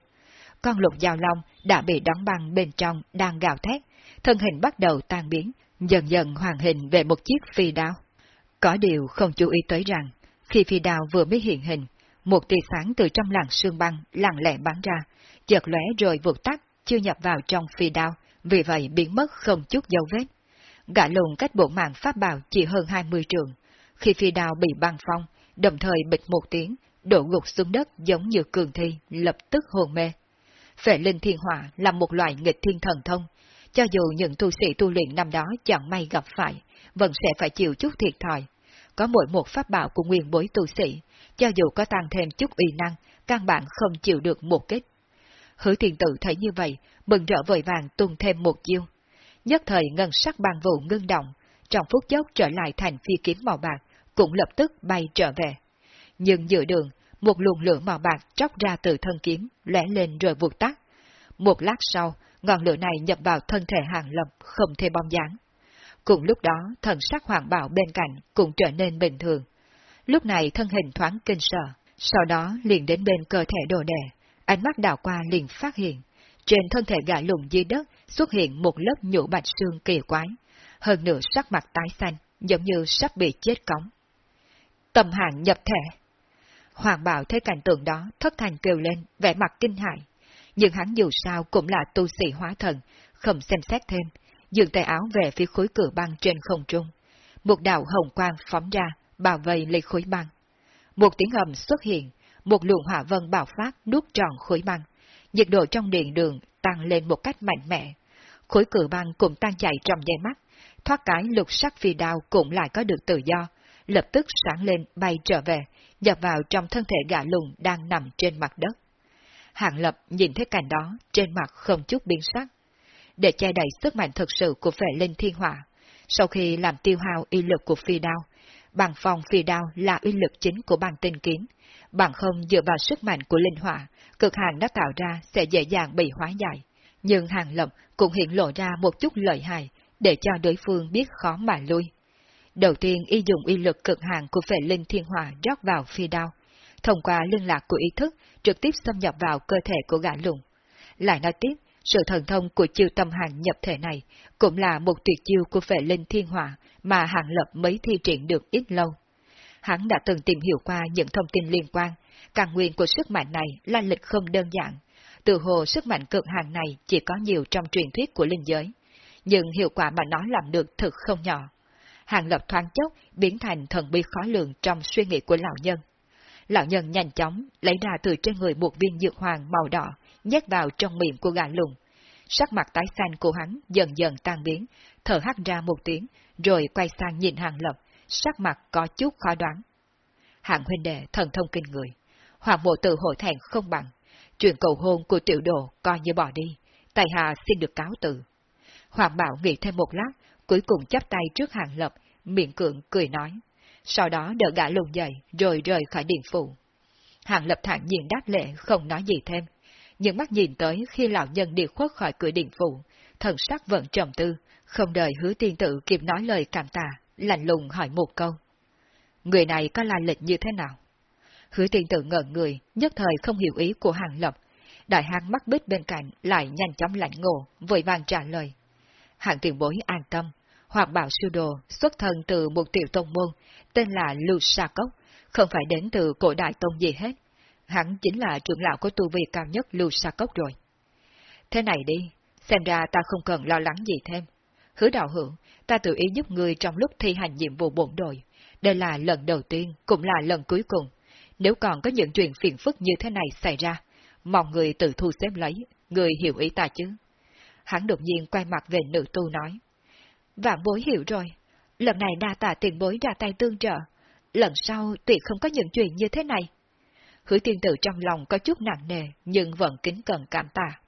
Con lục dao long đã bị đóng băng bên trong đang gào thét, thân hình bắt đầu tan biến, dần dần hoàn hình về một chiếc phi đao. Có điều không chú ý tới rằng, khi phi đao vừa mới hiện hình, một tia sáng từ trong làng sương băng lặng lẽ bắn ra, chợt lóe rồi vụt tắt, chưa nhập vào trong phi đao, vì vậy biến mất không chút dấu vết. Gã lùn cách bộ mạng pháp bảo chỉ hơn 20 trường. Khi phi đao bị băng phong, đồng thời bịch một tiếng, đổ gục xuống đất giống như cường thi, lập tức hồn mê. Phệ linh thiên hỏa là một loại nghịch thiên thần thông, cho dù những tu sĩ tu luyện năm đó chẳng may gặp phải, vẫn sẽ phải chịu chút thiệt thòi. Có mỗi một pháp bảo của nguyên bối tu sĩ, cho dù có tăng thêm chút uy năng, căn bản không chịu được một kích. Hứa Thiền tử thấy như vậy, mừng rỡ vội vàng tung thêm một chiêu. Nhất thời ngân sắc bàn vụ ngưng động, trong phút chốc trở lại thành phi kiếm màu bạc, cũng lập tức bay trở về. Nhưng giữa đường, một luồng lửa màu bạc tróc ra từ thân kiếm, lẻ lên rồi vụt tắt. Một lát sau, ngọn lửa này nhập vào thân thể hàng lập không thể bong dáng. Cùng lúc đó, thần sắc hoàng bảo bên cạnh cũng trở nên bình thường. Lúc này thân hình thoáng kinh sợ, sau đó liền đến bên cơ thể đồ đệ, ánh mắt đảo qua liền phát hiện, trên thân thể gã lùng dưới đất xuất hiện một lớp nhũ bạch xương kỳ quái, hơn nửa sắc mặt tái xanh, giống như sắp bị chết cống. Tầm hàng nhập thể. Hoàng Bảo thấy cảnh tượng đó thất thành kêu lên, vẻ mặt kinh hại. Nhưng hắn dù sao cũng là tu sĩ hóa thần, không xem xét thêm, dường tay áo về phía khối cửa băng trên không trung. Một đạo hồng quang phóng ra, bảo vệ lấy khối băng. Một tiếng ầm xuất hiện, một luồng hỏa vân bạo phát nuốt tròn khối băng. Nhiệt độ trong điện đường tăng lên một cách mạnh mẽ. Khối cửa băng cũng tan chảy trong giây mắt, thoát cái lục sắc phi đao cũng lại có được tự do, lập tức sáng lên bay trở về, nhập vào trong thân thể gã lùng đang nằm trên mặt đất. Hạng lập nhìn thấy cảnh đó, trên mặt không chút biến sắc. Để che đậy sức mạnh thực sự của phệ linh thiên hỏa, sau khi làm tiêu hao y lực của phi đao, bằng phòng phi đao là uy lực chính của bằng tinh kiếm, bằng không dựa vào sức mạnh của linh hỏa, cực hạn đã tạo ra sẽ dễ dàng bị hóa giải. Nhưng hàng lập cũng hiện lộ ra một chút lợi hại, để cho đối phương biết khó mà lui. Đầu tiên y dùng uy lực cực hạn của phệ linh thiên hỏa rót vào phi đao, thông qua liên lạc của ý thức trực tiếp xâm nhập vào cơ thể của gã lùng. Lại nói tiếp, sự thần thông của chiêu tâm hàng nhập thể này cũng là một tuyệt chiêu của phệ linh thiên hỏa mà hạng lập mới thi triển được ít lâu. Hắn đã từng tìm hiểu qua những thông tin liên quan, Càng nguyên của sức mạnh này là lịch không đơn giản. Từ hồ sức mạnh cực hàn này chỉ có nhiều trong truyền thuyết của linh giới. Nhưng hiệu quả mà nó làm được thực không nhỏ. Hàng lập thoáng chốc biến thành thần bi khó lường trong suy nghĩ của lão nhân. Lão nhân nhanh chóng lấy ra từ trên người một viên dược hoàng màu đỏ, nhét vào trong miệng của gã lùng. Sắc mặt tái xanh của hắn dần dần tan biến, thở hắt ra một tiếng, rồi quay sang nhìn hàng lập, sắc mặt có chút khó đoán. Hạng huynh đệ thần thông kinh người, hoàng mộ tự hội thẹn không bằng, chuyện cầu hôn của tiểu đồ coi như bỏ đi, tài hạ xin được cáo từ. Hoàng bảo nghĩ thêm một lát, cuối cùng chắp tay trước hàng lập, miệng cưỡng cười nói. Sau đó đỡ gã lùn dậy, rồi rời khỏi điện phủ. Hàng lập thản nhiên đáp lệ, không nói gì thêm. những mắt nhìn tới khi lão nhân đi khuất khỏi cửa điện phủ, thần sắc vẫn trầm tư, không đợi hứa tiên tử kịp nói lời cảm tạ, lạnh lùng hỏi một câu. Người này có lai lịch như thế nào? Hứa tiên tử ngẩn người, nhất thời không hiểu ý của hàng lập. Đại hán mắt bích bên cạnh lại nhanh chóng lạnh ngộ, vội vàng trả lời. Hạng tiền bối an tâm, hoặc bảo sư đồ xuất thân từ một tiểu tông môn, tên là Lưu Sa Cốc, không phải đến từ cổ đại tông gì hết. Hắn chính là trưởng lão có tu vi cao nhất Lưu Sa Cốc rồi. Thế này đi, xem ra ta không cần lo lắng gì thêm. Hứa đạo hưởng, ta tự ý giúp người trong lúc thi hành nhiệm vụ bổn đội. Đây là lần đầu tiên, cũng là lần cuối cùng. Nếu còn có những chuyện phiền phức như thế này xảy ra, mong người tự thu xếp lấy, người hiểu ý ta chứ. Hắn đột nhiên quay mặt về nữ tu nói. Vạn bối hiểu rồi, lần này đa tạ tiền bối ra tay tương trợ, lần sau tuyệt không có những chuyện như thế này. Hứa tiên tử trong lòng có chút nặng nề, nhưng vẫn kính cần cảm tạ.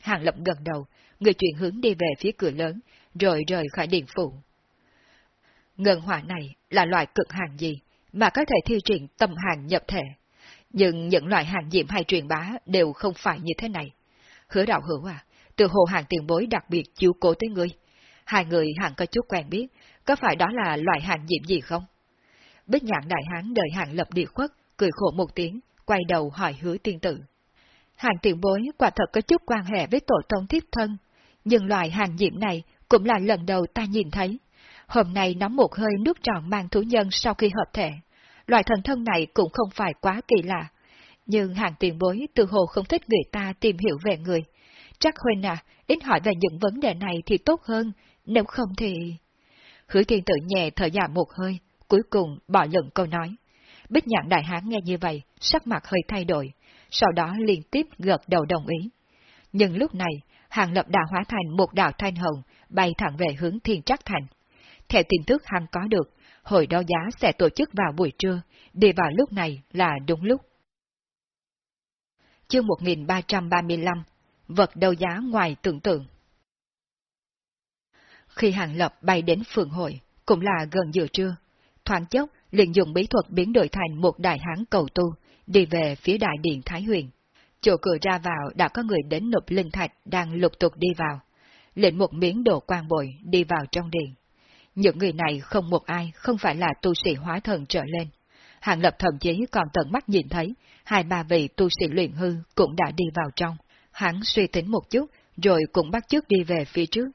Hàng lập gần đầu, người chuyển hướng đi về phía cửa lớn, rồi rời khỏi điện phủ. Ngân hỏa này là loại cực hàng gì mà có thể thi triển tâm hàng nhập thể. Nhưng những loại hàng diệm hay truyền bá đều không phải như thế này. Hứa đạo hữu à, từ hồ hàng tiền bối đặc biệt chiếu cố tới ngươi. Hai người hẳn có chút quen biết, có phải đó là loại hàng diệm gì không? Bích nhạn đại hán đợi hàng lập địa khuất, cười khổ một tiếng, quay đầu hỏi hứa tiên tử. Hàng tiền bối quả thật có chút quan hệ với tổ tông thiết thân, nhưng loại hàng diệm này cũng là lần đầu ta nhìn thấy. Hôm nay nó một hơi nước tròn mang thú nhân sau khi hợp thể. Loại thần thân này cũng không phải quá kỳ lạ. Nhưng hàng tiền bối từ hồ không thích người ta tìm hiểu về người. Chắc Huynh à, ít hỏi về những vấn đề này thì tốt hơn, nếu không thì... Hứa thiên tự nhẹ thở dài một hơi, cuối cùng bỏ lửng câu nói. Bích nhạn đại hán nghe như vậy, sắc mặt hơi thay đổi, sau đó liên tiếp gật đầu đồng ý. Nhưng lúc này, hàng lập đã hóa thành một đạo thanh hồng, bay thẳng về hướng thiên trắc thành. Theo tin tức hắn có được, hội đấu giá sẽ tổ chức vào buổi trưa, đi vào lúc này là đúng lúc. Chương 1335 Vật đấu giá ngoài tưởng tượng khi hàng lập bay đến phường hội, cũng là gần giữa trưa, thoáng chốc liền dùng bí thuật biến đổi thành một đại hán cầu tu, đi về phía đại điện Thái Huyền. Chỗ cửa ra vào đã có người đến nộp linh thạch đang lục tục đi vào, lệnh một miếng đồ quan bội đi vào trong điện. Những người này không một ai không phải là tu sĩ hóa thần trở lên. Hàng lập thậm chí còn tận mắt nhìn thấy, hai ba vị tu sĩ luyện hư cũng đã đi vào trong. Hắn suy tính một chút, rồi cũng bắt chước đi về phía trước,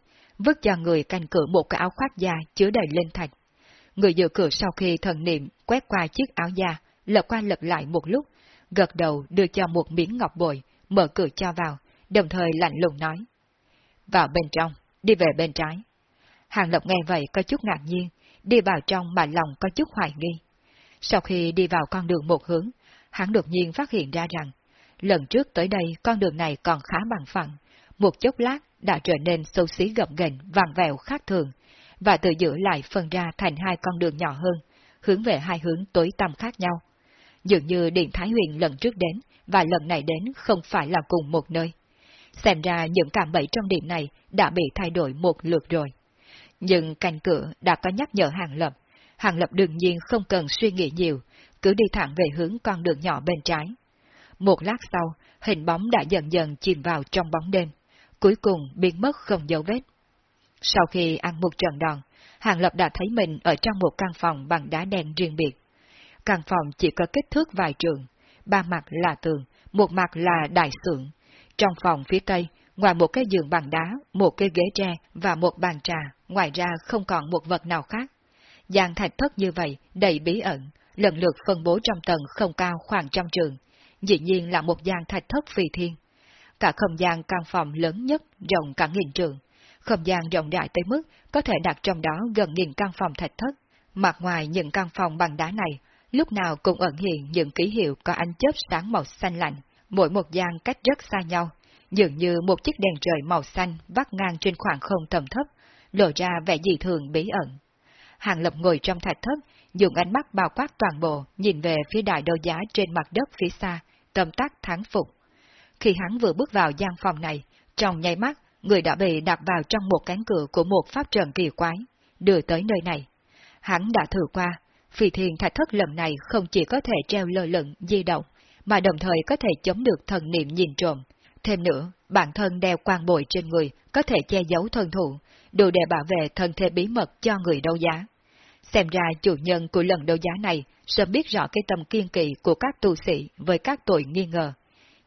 vứt cho người canh cửa một cái áo khoác da chứa đầy linh thạch. Người giữ cửa sau khi thần niệm quét qua chiếc áo da, lật qua lật lại một lúc, gật đầu đưa cho một miếng ngọc bội, mở cửa cho vào, đồng thời lạnh lùng nói. Vào bên trong, đi về bên trái. Hàng Lập nghe vậy có chút ngạc nhiên, đi vào trong mà lòng có chút hoài nghi. Sau khi đi vào con đường một hướng, hắn đột nhiên phát hiện ra rằng, lần trước tới đây con đường này còn khá bằng phẳng, một chốc lát đã trở nên xấu xí gập ghềnh, vàng vẹo khác thường, và từ giữa lại phân ra thành hai con đường nhỏ hơn, hướng về hai hướng tối tăm khác nhau. Dường như Điện Thái Huyền lần trước đến, và lần này đến không phải là cùng một nơi. Xem ra những cạm bẫy trong điểm này đã bị thay đổi một lượt rồi. Nhưng cành cửa đã có nhắc nhở Hàng Lập. Hàng Lập đương nhiên không cần suy nghĩ nhiều, cứ đi thẳng về hướng con đường nhỏ bên trái. Một lát sau, hình bóng đã dần dần chìm vào trong bóng đêm, cuối cùng biến mất không dấu vết. Sau khi ăn một trận đòn, Hàng Lập đã thấy mình ở trong một căn phòng bằng đá đen riêng biệt. Căn phòng chỉ có kích thước vài trường, ba mặt là tường, một mặt là đại xưởng. Trong phòng phía tây, ngoài một cái giường bằng đá, một cái ghế tre và một bàn trà, ngoài ra không còn một vật nào khác. Giang thạch thất như vậy, đầy bí ẩn, lần lượt phân bố trong tầng không cao khoảng trăm trường, dĩ nhiên là một gian thạch thất phi thiên. Cả không gian căn phòng lớn nhất rộng cả nghìn trường, không gian rộng đại tới mức có thể đặt trong đó gần nghìn căn phòng thạch thất. Mặt ngoài những căn phòng bằng đá này, lúc nào cũng ẩn hiện những ký hiệu có ánh chớp sáng màu xanh lạnh, mỗi một gian cách rất xa nhau, dường như một chiếc đèn trời màu xanh vắt ngang trên khoảng không tầm thấp, lộ ra vẻ dị thường bí ẩn. Hàng Lập ngồi trong thạch thất, dùng ánh mắt bao quát toàn bộ, nhìn về phía đại đô giá trên mặt đất phía xa, tâm tác thắng phục. Khi hắn vừa bước vào gian phòng này, trong nháy mắt, người đã bị đặt vào trong một cánh cửa của một pháp trận kỳ quái, đưa tới nơi này. Hắn đã thử qua, phi thiền thạch thất lần này không chỉ có thể treo lơ lửng, di động, mà đồng thời có thể chống được thần niệm nhìn trộm. Thêm nữa, bản thân đeo quan bội trên người có thể che giấu thân thủ, đủ để bảo vệ thân thể bí mật cho người đấu giá. Xem ra chủ nhân của lần đấu giá này sớm biết rõ cái tâm kiên kỵ của các tu sĩ với các tội nghi ngờ.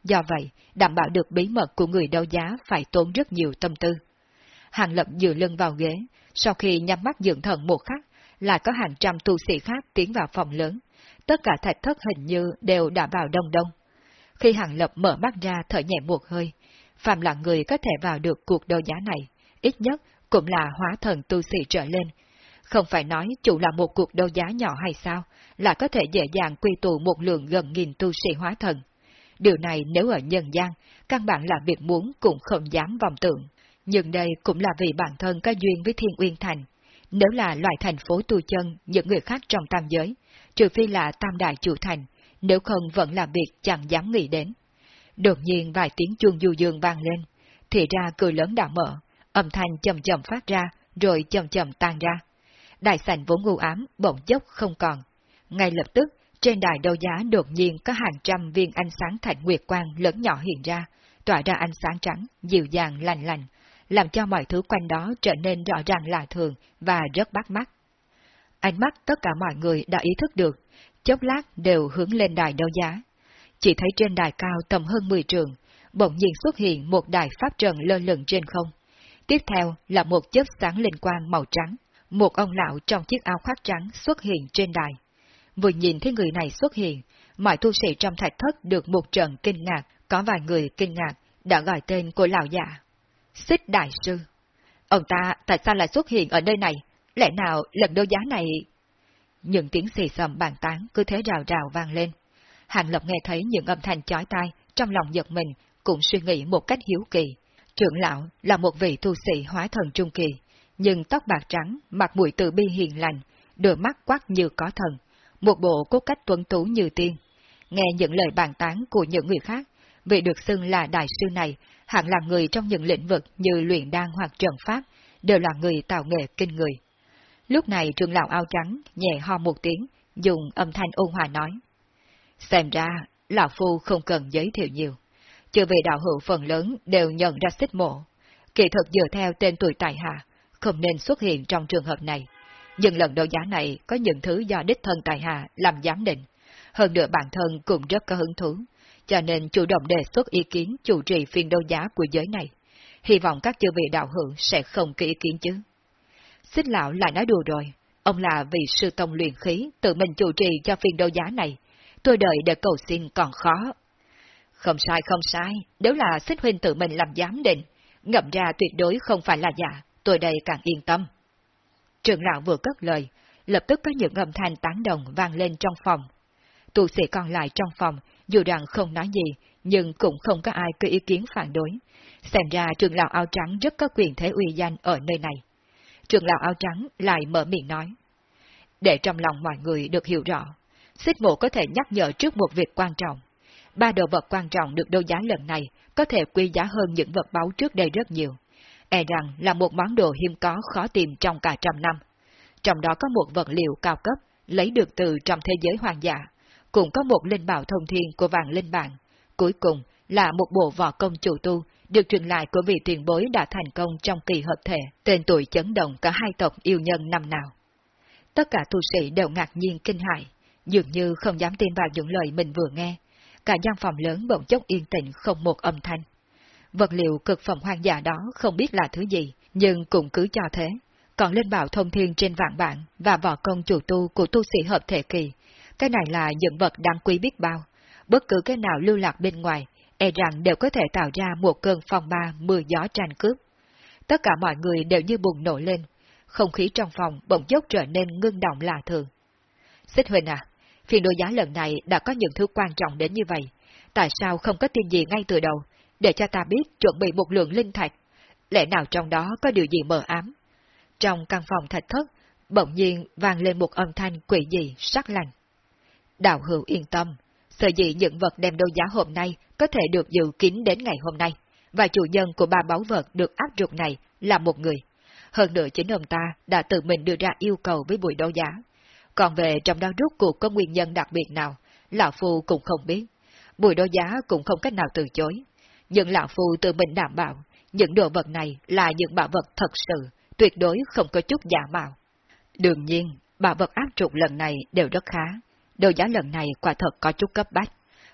Do vậy, đảm bảo được bí mật của người đấu giá phải tốn rất nhiều tâm tư. Hàng lập dựa lưng vào ghế, sau khi nhắm mắt dưỡng thần một khắc, lại có hàng trăm tu sĩ khác tiến vào phòng lớn. Tất cả thạch thất hình như đều đã vào đông đông. Khi hàng lập mở mắt ra thở nhẹ một hơi, phạm là người có thể vào được cuộc đấu giá này, ít nhất cũng là hóa thần tu sĩ trở lên. Không phải nói chủ là một cuộc đấu giá nhỏ hay sao, là có thể dễ dàng quy tụ một lượng gần nghìn tu sĩ hóa thần. Điều này nếu ở nhân gian, căn bản là việc muốn cũng không dám vòng tưởng. Nhưng đây cũng là vì bản thân có duyên với Thiên Uyên Thành. Nếu là loại thành phố tu chân, những người khác trong tam giới, trừ phi là tam đại chủ thành, nếu không vẫn là việc chẳng dám nghĩ đến. Đột nhiên vài tiếng chuông du dương vang lên, thì ra cười lớn đã mở, âm thanh chậm chậm phát ra, rồi chậm chậm tan ra. Đại sảnh vốn ngu ám, bỗng dốc không còn. Ngay lập tức, trên đài đấu giá đột nhiên có hàng trăm viên ánh sáng thạch nguyệt quang lớn nhỏ hiện ra, tỏa ra ánh sáng trắng, dịu dàng lành lành, làm cho mọi thứ quanh đó trở nên rõ ràng lạ thường và rất bắt mắt. Ánh mắt tất cả mọi người đã ý thức được, chốc lát đều hướng lên đài đấu giá. Chỉ thấy trên đài cao tầm hơn 10 trường, bỗng nhiên xuất hiện một đài pháp trận lơ lửng trên không. Tiếp theo là một chớp sáng linh quang màu trắng, một ông lão trong chiếc áo khoác trắng xuất hiện trên đài. Vừa nhìn thấy người này xuất hiện, mọi tu sĩ trong thạch thất được một trận kinh ngạc, có vài người kinh ngạc, đã gọi tên của lão giả, Xích Đại Sư. Ông ta tại sao lại xuất hiện ở nơi này? Lẽ nào lần đấu giá này... Những tiếng xì xầm bàn tán cứ thế rào rào vang lên. Hàng Lập nghe thấy những âm thanh chói tai, trong lòng giật mình, cũng suy nghĩ một cách hiếu kỳ. Trưởng lão là một vị tu sĩ hóa thần trung kỳ, nhưng tóc bạc trắng, mặt mũi từ bi hiền lành, đôi mắt quắc như có thần, một bộ cốt cách tuấn tú như tiên. Nghe những lời bàn tán của những người khác, vị được xưng là đại sư này, hẳn là người trong những lĩnh vực như luyện đan hoặc trận pháp, đều là người tạo nghệ kinh người. Lúc này trường lão ao trắng nhẹ ho một tiếng, dùng âm thanh ôn hòa nói. Xem ra, lão phu không cần giới thiệu nhiều. Chưa về đạo hữu phần lớn đều nhận ra xích mộ. Kỳ thực dựa theo tên tuổi tài hạ, không nên xuất hiện trong trường hợp này. Nhưng lần đấu giá này có những thứ do đích thân tài hạ làm giám định. Hơn nữa bản thân cũng rất có hứng thú, cho nên chủ động đề xuất ý kiến chủ trì phiên đấu giá của giới này. Hy vọng các chư vị đạo hữu sẽ không có ý kiến chứ. Xích lão lại nói đùa rồi, ông là vị sư tông luyện khí tự mình chủ trì cho phiên đấu giá này. Tôi đợi để cầu xin còn khó. Không sai không sai, nếu là xích huynh tự mình làm giám định, ngậm ra tuyệt đối không phải là giả, tôi đây càng yên tâm. Trường lão vừa cất lời, lập tức có những âm thanh tán đồng vang lên trong phòng. Tu sĩ còn lại trong phòng, dù rằng không nói gì, nhưng cũng không có ai có ý kiến phản đối. Xem ra trường lão áo trắng rất có quyền thế uy danh ở nơi này. Trường lão áo trắng lại mở miệng nói. Để trong lòng mọi người được hiểu rõ, xích mộ có thể nhắc nhở trước một việc quan trọng. Ba đồ vật quan trọng được đấu giá lần này có thể quý giá hơn những vật báu trước đây rất nhiều e rằng là một món đồ hiếm có khó tìm trong cả trăm năm. Trong đó có một vật liệu cao cấp, lấy được từ trong thế giới hoàng giả, cũng có một linh bảo thông thiên của vàng linh bản. Cuối cùng là một bộ võ công chủ tu, được truyền lại của vị tiền bối đã thành công trong kỳ hợp thể, tên tuổi chấn động cả hai tộc yêu nhân năm nào. Tất cả tu sĩ đều ngạc nhiên kinh hại, dường như không dám tin vào những lời mình vừa nghe. Cả gian phòng lớn bỗng chốc yên tĩnh không một âm thanh. Vật liệu cực phẩm hoang dã đó không biết là thứ gì, nhưng cũng cứ cho thế. Còn lên bảo thông thiên trên vạn bản và võ công chủ tu của tu sĩ hợp thể kỳ, Cái này là những vật đáng quý biết bao. Bất cứ cái nào lưu lạc bên ngoài, e rằng đều có thể tạo ra một cơn phong ba mưa gió tranh cướp. Tất cả mọi người đều như bùng nổ lên, không khí trong phòng bỗng chốc trở nên ngưng động lạ thường. Xích Huỳnh à, phiên đấu giá lần này đã có những thứ quan trọng đến như vậy, tại sao không có tin gì ngay từ đầu, để cho ta biết chuẩn bị một lượng linh thạch? Lẽ nào trong đó có điều gì mờ ám? Trong căn phòng thạch thất, bỗng nhiên vang lên một âm thanh quỷ dị, sắc lành. Đạo hữu yên tâm, sở dĩ những vật đem đấu giá hôm nay có thể được dự kín đến ngày hôm nay, và chủ nhân của ba báu vật được áp dụng này là một người. Hơn nữa chính ông ta đã tự mình đưa ra yêu cầu với buổi đấu giá. Còn về trong đó rút cuộc có nguyên nhân đặc biệt nào, Lão Phu cũng không biết. Buổi đấu giá cũng không cách nào từ chối. Nhưng Lão Phu tự mình đảm bảo, những đồ vật này là những bảo vật thật sự, tuyệt đối không có chút giả mạo. Đương nhiên, bảo vật áp trục lần này đều rất khá. đầu giá lần này quả thật có chút cấp bách.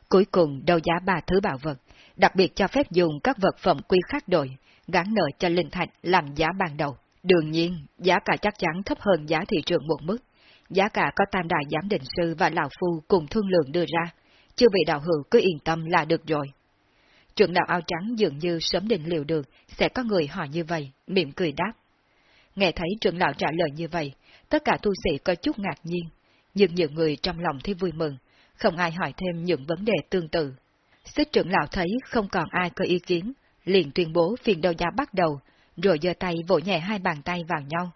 Cuối cùng đầu giá ba thứ bảo vật, đặc biệt cho phép dùng các vật phẩm quy khác đổi, gắn nợ cho linh thạch làm giá ban đầu. Đương nhiên, giá cả chắc chắn thấp hơn giá thị trường một mức. Giá cả có tam đại giám định sư và lão phu cùng thương lượng đưa ra. Chưa vị đạo hữu cứ yên tâm là được rồi. Trưởng đạo áo trắng dường như sớm định liệu được sẽ có người hỏi như vậy, mỉm cười đáp. Nghe thấy trưởng lão trả lời như vậy, tất cả tu sĩ có chút ngạc nhiên, nhưng nhiều người trong lòng thì vui mừng, không ai hỏi thêm những vấn đề tương tự. Xích trưởng lão thấy không còn ai có ý kiến, liền tuyên bố phiên đấu giá bắt đầu, rồi giơ tay vỗ nhẹ hai bàn tay vào nhau.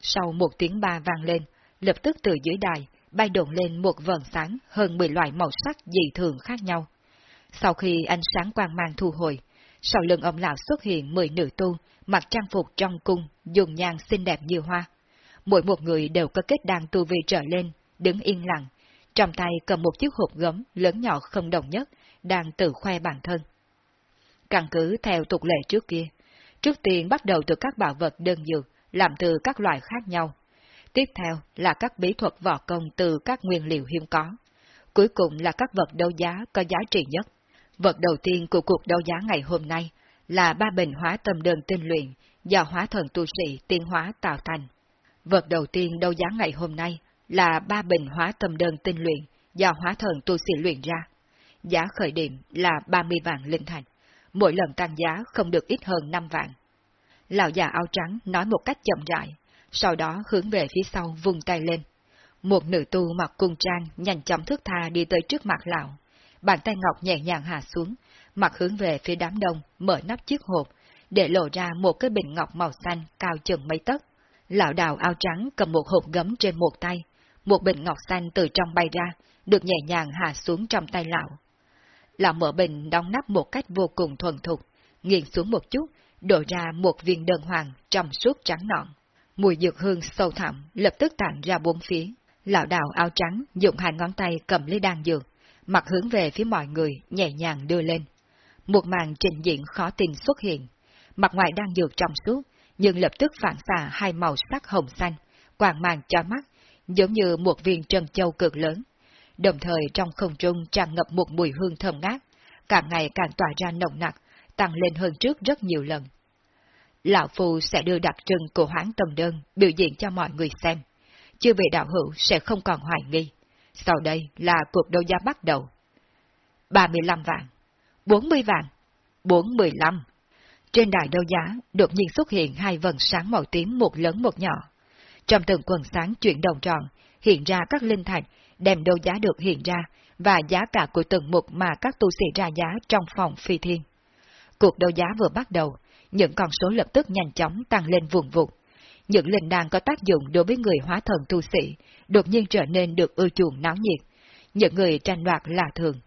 Sau một tiếng ba vang lên, lập tức từ dưới đài, bay đồn lên một vần sáng hơn 10 loại màu sắc dị thường khác nhau. Sau khi ánh sáng quang mang thu hồi, sau lưng ông lão xuất hiện 10 nữ tu, mặc trang phục trong cung, dùng nhang xinh đẹp như hoa. Mỗi một người đều có kết đàn tu vi trở lên, đứng yên lặng, trong tay cầm một chiếc hộp gấm lớn nhỏ không đồng nhất, đang tự khoe bản thân. Căn cứ theo tục lệ trước kia, trước tiên bắt đầu từ các bảo vật đơn dược, làm từ các loại khác nhau. Tiếp theo là các bí thuật võ công từ các nguyên liệu hiếm có. Cuối cùng là các vật đấu giá có giá trị nhất. Vật đầu tiên của cuộc đấu giá ngày hôm nay là ba bình hóa tâm đơn tinh luyện do hóa thần tu sĩ tiên hóa tạo thành. Vật đầu tiên đấu giá ngày hôm nay là ba bình hóa tâm đơn tinh luyện do hóa thần tu sĩ luyện ra. Giá khởi điểm là 30 vạn linh thành, mỗi lần tăng giá không được ít hơn 5 vạn. Lão già áo trắng nói một cách chậm rãi, sau đó hướng về phía sau vung tay lên. Một nữ tu mặc cung trang nhanh chóng thước tha đi tới trước mặt lão. Bàn tay ngọc nhẹ nhàng hạ xuống, mặt hướng về phía đám đông, mở nắp chiếc hộp, để lộ ra một cái bình ngọc màu xanh cao chừng mấy tấc. Lão đào áo trắng cầm một hộp gấm trên một tay, một bình ngọc xanh từ trong bay ra, được nhẹ nhàng hạ xuống trong tay lão. Lão mở bình đóng nắp một cách vô cùng thuần thục, nghiêng xuống một chút, đổ ra một viên đơn hoàng trong suốt trắng nọn. Mùi dược hương sâu thẳm lập tức tản ra bốn phía. Lão đạo áo trắng dùng hai ngón tay cầm lấy đan dược, mặt hướng về phía mọi người nhẹ nhàng đưa lên. Một màn trình diễn khó tin xuất hiện. Mặt ngoài đang dược trong suốt, nhưng lập tức phản xạ hai màu sắc hồng xanh, quàng màn cho mắt, giống như một viên trân châu cực lớn. Đồng thời trong không trung tràn ngập một mùi hương thơm ngát, càng ngày càng tỏa ra nồng nặc, tăng lên hơn trước rất nhiều lần. Lão Phu sẽ đưa đặc trưng của hoáng tầm đơn biểu diễn cho mọi người xem. Chưa về đạo hữu sẽ không còn hoài nghi. Sau đây là cuộc đấu giá bắt đầu. 35 vạn, 40 vạn, 45. Trên đài đấu giá, đột nhiên xuất hiện hai vần sáng màu tím một lớn một nhỏ. Trong từng quần sáng chuyển động tròn, hiện ra các linh thạch, đem đấu giá được hiện ra, và giá cả của từng mục mà các tu sĩ ra giá trong phòng phi thiên. Cuộc đấu giá vừa bắt đầu, những con số lập tức nhanh chóng tăng lên vùng vụt. Những linh đan có tác dụng đối với người hóa thần tu sĩ, đột nhiên trở nên được ưa chuộng náo nhiệt. Những người tranh đoạt là thường.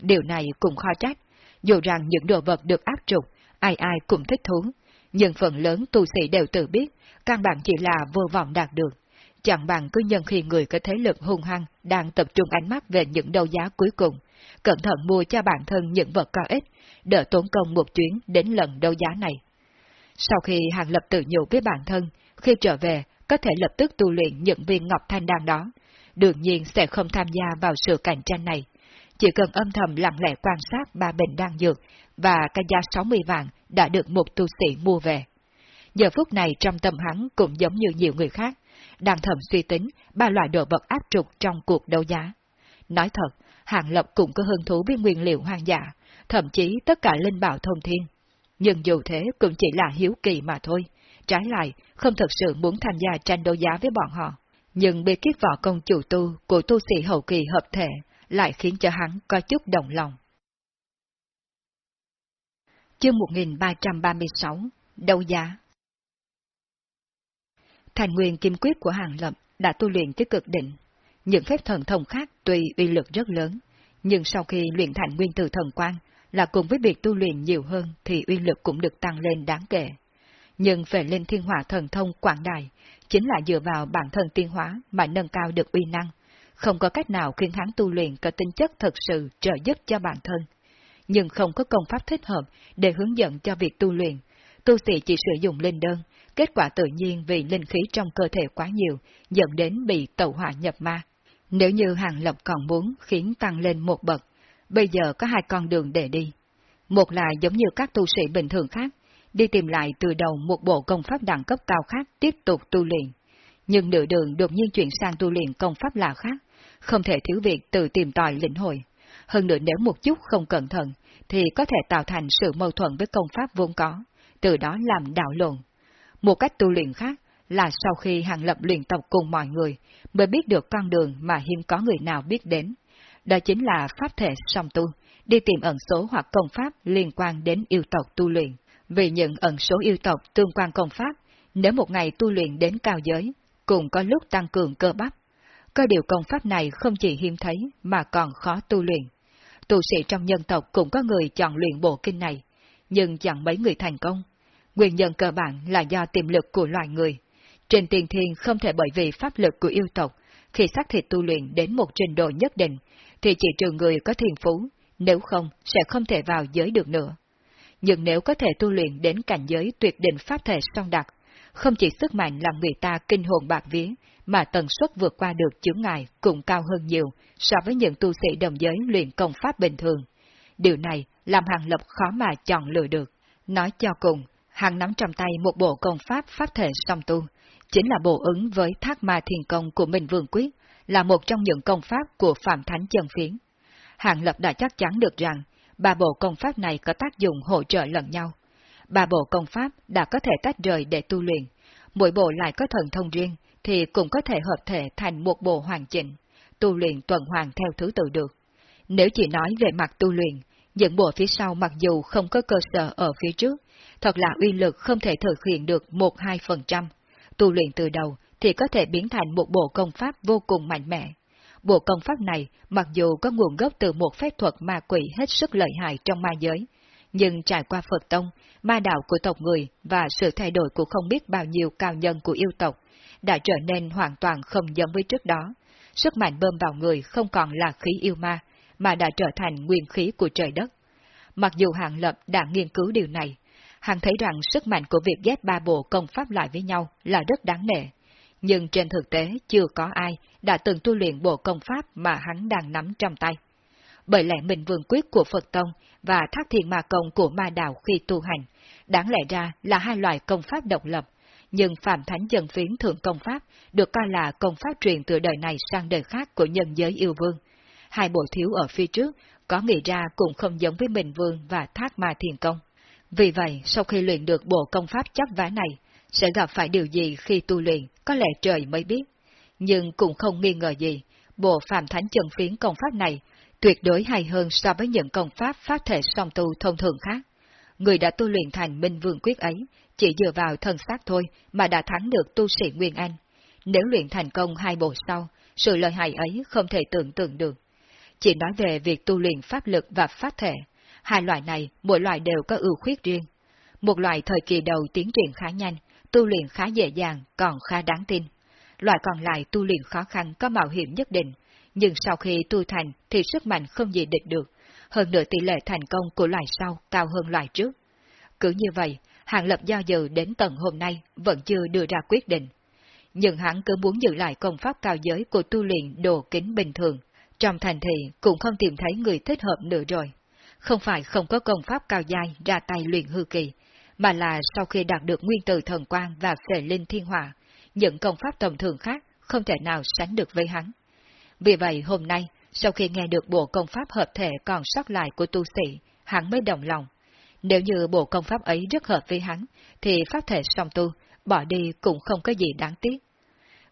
Điều này cũng khó trách, dù rằng những đồ vật được áp trục, ai ai cũng thích thú, nhưng phần lớn tu sĩ đều tự biết, căn bản chỉ là vô vọng đạt được. Chẳng bằng cứ nhân khi người có thế lực hung hăng đang tập trung ánh mắt về những đấu giá cuối cùng, cẩn thận mua cho bản thân những vật có ích, đỡ tốn công một chuyến đến lần đấu giá này. Sau khi Hàng Lập tự nhủ với bản thân, khi trở về, có thể lập tức tu luyện những viên ngọc thanh đan đó, đương nhiên sẽ không tham gia vào sự cạnh tranh này. Chỉ cần âm thầm lặng lẽ quan sát ba bình đan dược và cái giá 60 vàng đã được một tu sĩ mua về. Giờ phút này trong tâm hắn cũng giống như nhiều người khác, đang thầm suy tính ba loại đồ vật áp trục trong cuộc đấu giá. Nói thật, Hàng Lập cũng có hứng thú với nguyên liệu hoang dã, thậm chí tất cả linh bảo thông thiên. Nhưng dù thế cũng chỉ là hiếu kỳ mà thôi, trái lại không thật sự muốn tham gia tranh đấu giá với bọn họ. Nhưng bị kiếp võ công chủ tu của tu sĩ hậu kỳ hợp thể lại khiến cho hắn có chút động lòng. Chương 1336 Đấu giá Thành nguyên kim quyết của Hàng Lập đã tu luyện tới cực định. Những phép thần thông khác tuy uy lực rất lớn, nhưng sau khi luyện thành nguyên tử thần quang là cùng với việc tu luyện nhiều hơn thì uy lực cũng được tăng lên đáng kể. Nhưng về lên thiên hỏa thần thông quảng đại, chính là dựa vào bản thân tiên hóa mà nâng cao được uy năng, không có cách nào khiến hắn tu luyện có tính chất thật sự trợ giúp cho bản thân. Nhưng không có công pháp thích hợp để hướng dẫn cho việc tu luyện, tu sĩ chỉ sử dụng linh đơn, kết quả tự nhiên vì linh khí trong cơ thể quá nhiều, dẫn đến bị tẩu hỏa nhập ma. Nếu như Hàng Lập còn muốn khiến tăng lên một bậc, bây giờ có hai con đường để đi. Một là giống như các tu sĩ bình thường khác, đi tìm lại từ đầu một bộ công pháp đẳng cấp cao khác tiếp tục tu luyện. Nhưng nửa đường đột nhiên chuyển sang tu luyện công pháp lạ khác, không thể thiếu việc tự tìm tòi lĩnh hội. Hơn nữa nếu một chút không cẩn thận, thì có thể tạo thành sự mâu thuẫn với công pháp vốn có, từ đó làm đảo lộn. Một cách tu luyện khác là sau khi hàng lập luyện tập cùng mọi người, mới biết được con đường mà hiếm có người nào biết đến. Đó chính là pháp thể song tu, đi tìm ẩn số hoặc công pháp liên quan đến yêu tộc tu luyện. Vì những ẩn số yêu tộc tương quan công pháp, nếu một ngày tu luyện đến cao giới, cũng có lúc tăng cường cơ bắp. Có điều công pháp này không chỉ hiếm thấy mà còn khó tu luyện. Tu sĩ trong nhân tộc cũng có người chọn luyện bộ kinh này, nhưng chẳng mấy người thành công. Nguyên nhân cơ bản là do tiềm lực của loài người. Trên tiền thiên không thể bởi vì pháp lực của yêu tộc, khi xác thịt tu luyện đến một trình độ nhất định, thì chỉ trừ người có thiền phú, nếu không sẽ không thể vào giới được nữa. Nhưng nếu có thể tu luyện đến cảnh giới tuyệt định pháp thể song đặc, không chỉ sức mạnh làm người ta kinh hồn bạc vía, mà tần suất vượt qua được chướng ngại cũng cao hơn nhiều so với những tu sĩ đồng giới luyện công pháp bình thường. Điều này làm Hàng Lập khó mà chọn lựa được. Nói cho cùng, Hàng nắm trong tay một bộ công pháp pháp thể song tu, chính là bộ ứng với thác ma thiền công của mình Vương Quyết, là một trong những công pháp của Phạm Thánh Chân Phiến. Hạng Lập đã chắc chắn được rằng, ba bộ công pháp này có tác dụng hỗ trợ lẫn nhau. Ba bộ công pháp đã có thể tách rời để tu luyện, mỗi bộ lại có thần thông riêng, thì cũng có thể hợp thể thành một bộ hoàn chỉnh, tu luyện tuần hoàn theo thứ tự được. Nếu chỉ nói về mặt tu luyện, những bộ phía sau mặc dù không có cơ sở ở phía trước, thật là uy lực không thể thực hiện được 1-2%. Tu luyện từ đầu thì có thể biến thành một bộ công pháp vô cùng mạnh mẽ. Bộ công pháp này, mặc dù có nguồn gốc từ một phép thuật ma quỷ hết sức lợi hại trong ma giới, nhưng trải qua Phật Tông, ma đạo của tộc người và sự thay đổi của không biết bao nhiêu cao nhân của yêu tộc, đã trở nên hoàn toàn không giống với trước đó. Sức mạnh bơm vào người không còn là khí yêu ma, mà đã trở thành nguyên khí của trời đất. Mặc dù Hạng Lập đã nghiên cứu điều này, hạng thấy rằng sức mạnh của việc ghép ba bộ công pháp lại với nhau là rất đáng nể. Nhưng trên thực tế chưa có ai đã từng tu luyện bộ công pháp mà hắn đang nắm trong tay. Bởi lẽ mình vương quyết của Phật Tông và thác thiền ma công của ma đạo khi tu hành, đáng lẽ ra là hai loại công pháp độc lập, nhưng Phạm Thánh Dân Phiến Thượng Công Pháp được coi là công pháp truyền từ đời này sang đời khác của nhân giới yêu vương. Hai bộ thiếu ở phía trước có nghĩ ra cũng không giống với Bình Vương và Thác Ma Thiền Công. Vì vậy, sau khi luyện được bộ công pháp chấp vá này, sẽ gặp phải điều gì khi tu luyện, có lẽ trời mới biết. Nhưng cũng không nghi ngờ gì, bộ phàm Thánh Chân Phiến công pháp này tuyệt đối hay hơn so với những công pháp pháp thể song tu thông thường khác. Người đã tu luyện thành Minh Vương Quyết ấy, chỉ dựa vào thân xác thôi mà đã thắng được tu sĩ Nguyên Anh. Nếu luyện thành công hai bộ sau, sự lợi hại ấy không thể tưởng tượng được. Chỉ nói về việc tu luyện pháp lực và pháp thể, hai loại này mỗi loại đều có ưu khuyết riêng. Một loại thời kỳ đầu tiến triển khá nhanh, tu luyện khá dễ dàng, còn khá đáng tin. Loại còn lại tu luyện khó khăn có mạo hiểm nhất định, nhưng sau khi tu thành thì sức mạnh không gì địch được, hơn nữa tỷ lệ thành công của loại sau cao hơn loại trước. Cứ như vậy, Hàng Lập do dự đến tận hôm nay vẫn chưa đưa ra quyết định. Nhưng hắn cứ muốn giữ lại công pháp cao giới của tu luyện đồ kính bình thường. Trong thành thị cũng không tìm thấy người thích hợp nữa rồi. Không phải không có công pháp cao dài ra tay luyện hư kỳ, mà là sau khi đạt được nguyên tử thần quang và phệ linh thiên hỏa, những công pháp tầm thường khác không thể nào sánh được với hắn. Vì vậy hôm nay, sau khi nghe được bộ công pháp hợp thể còn sót lại của tu sĩ, hắn mới đồng lòng. Nếu như bộ công pháp ấy rất hợp với hắn, thì pháp thể song tu, bỏ đi cũng không có gì đáng tiếc.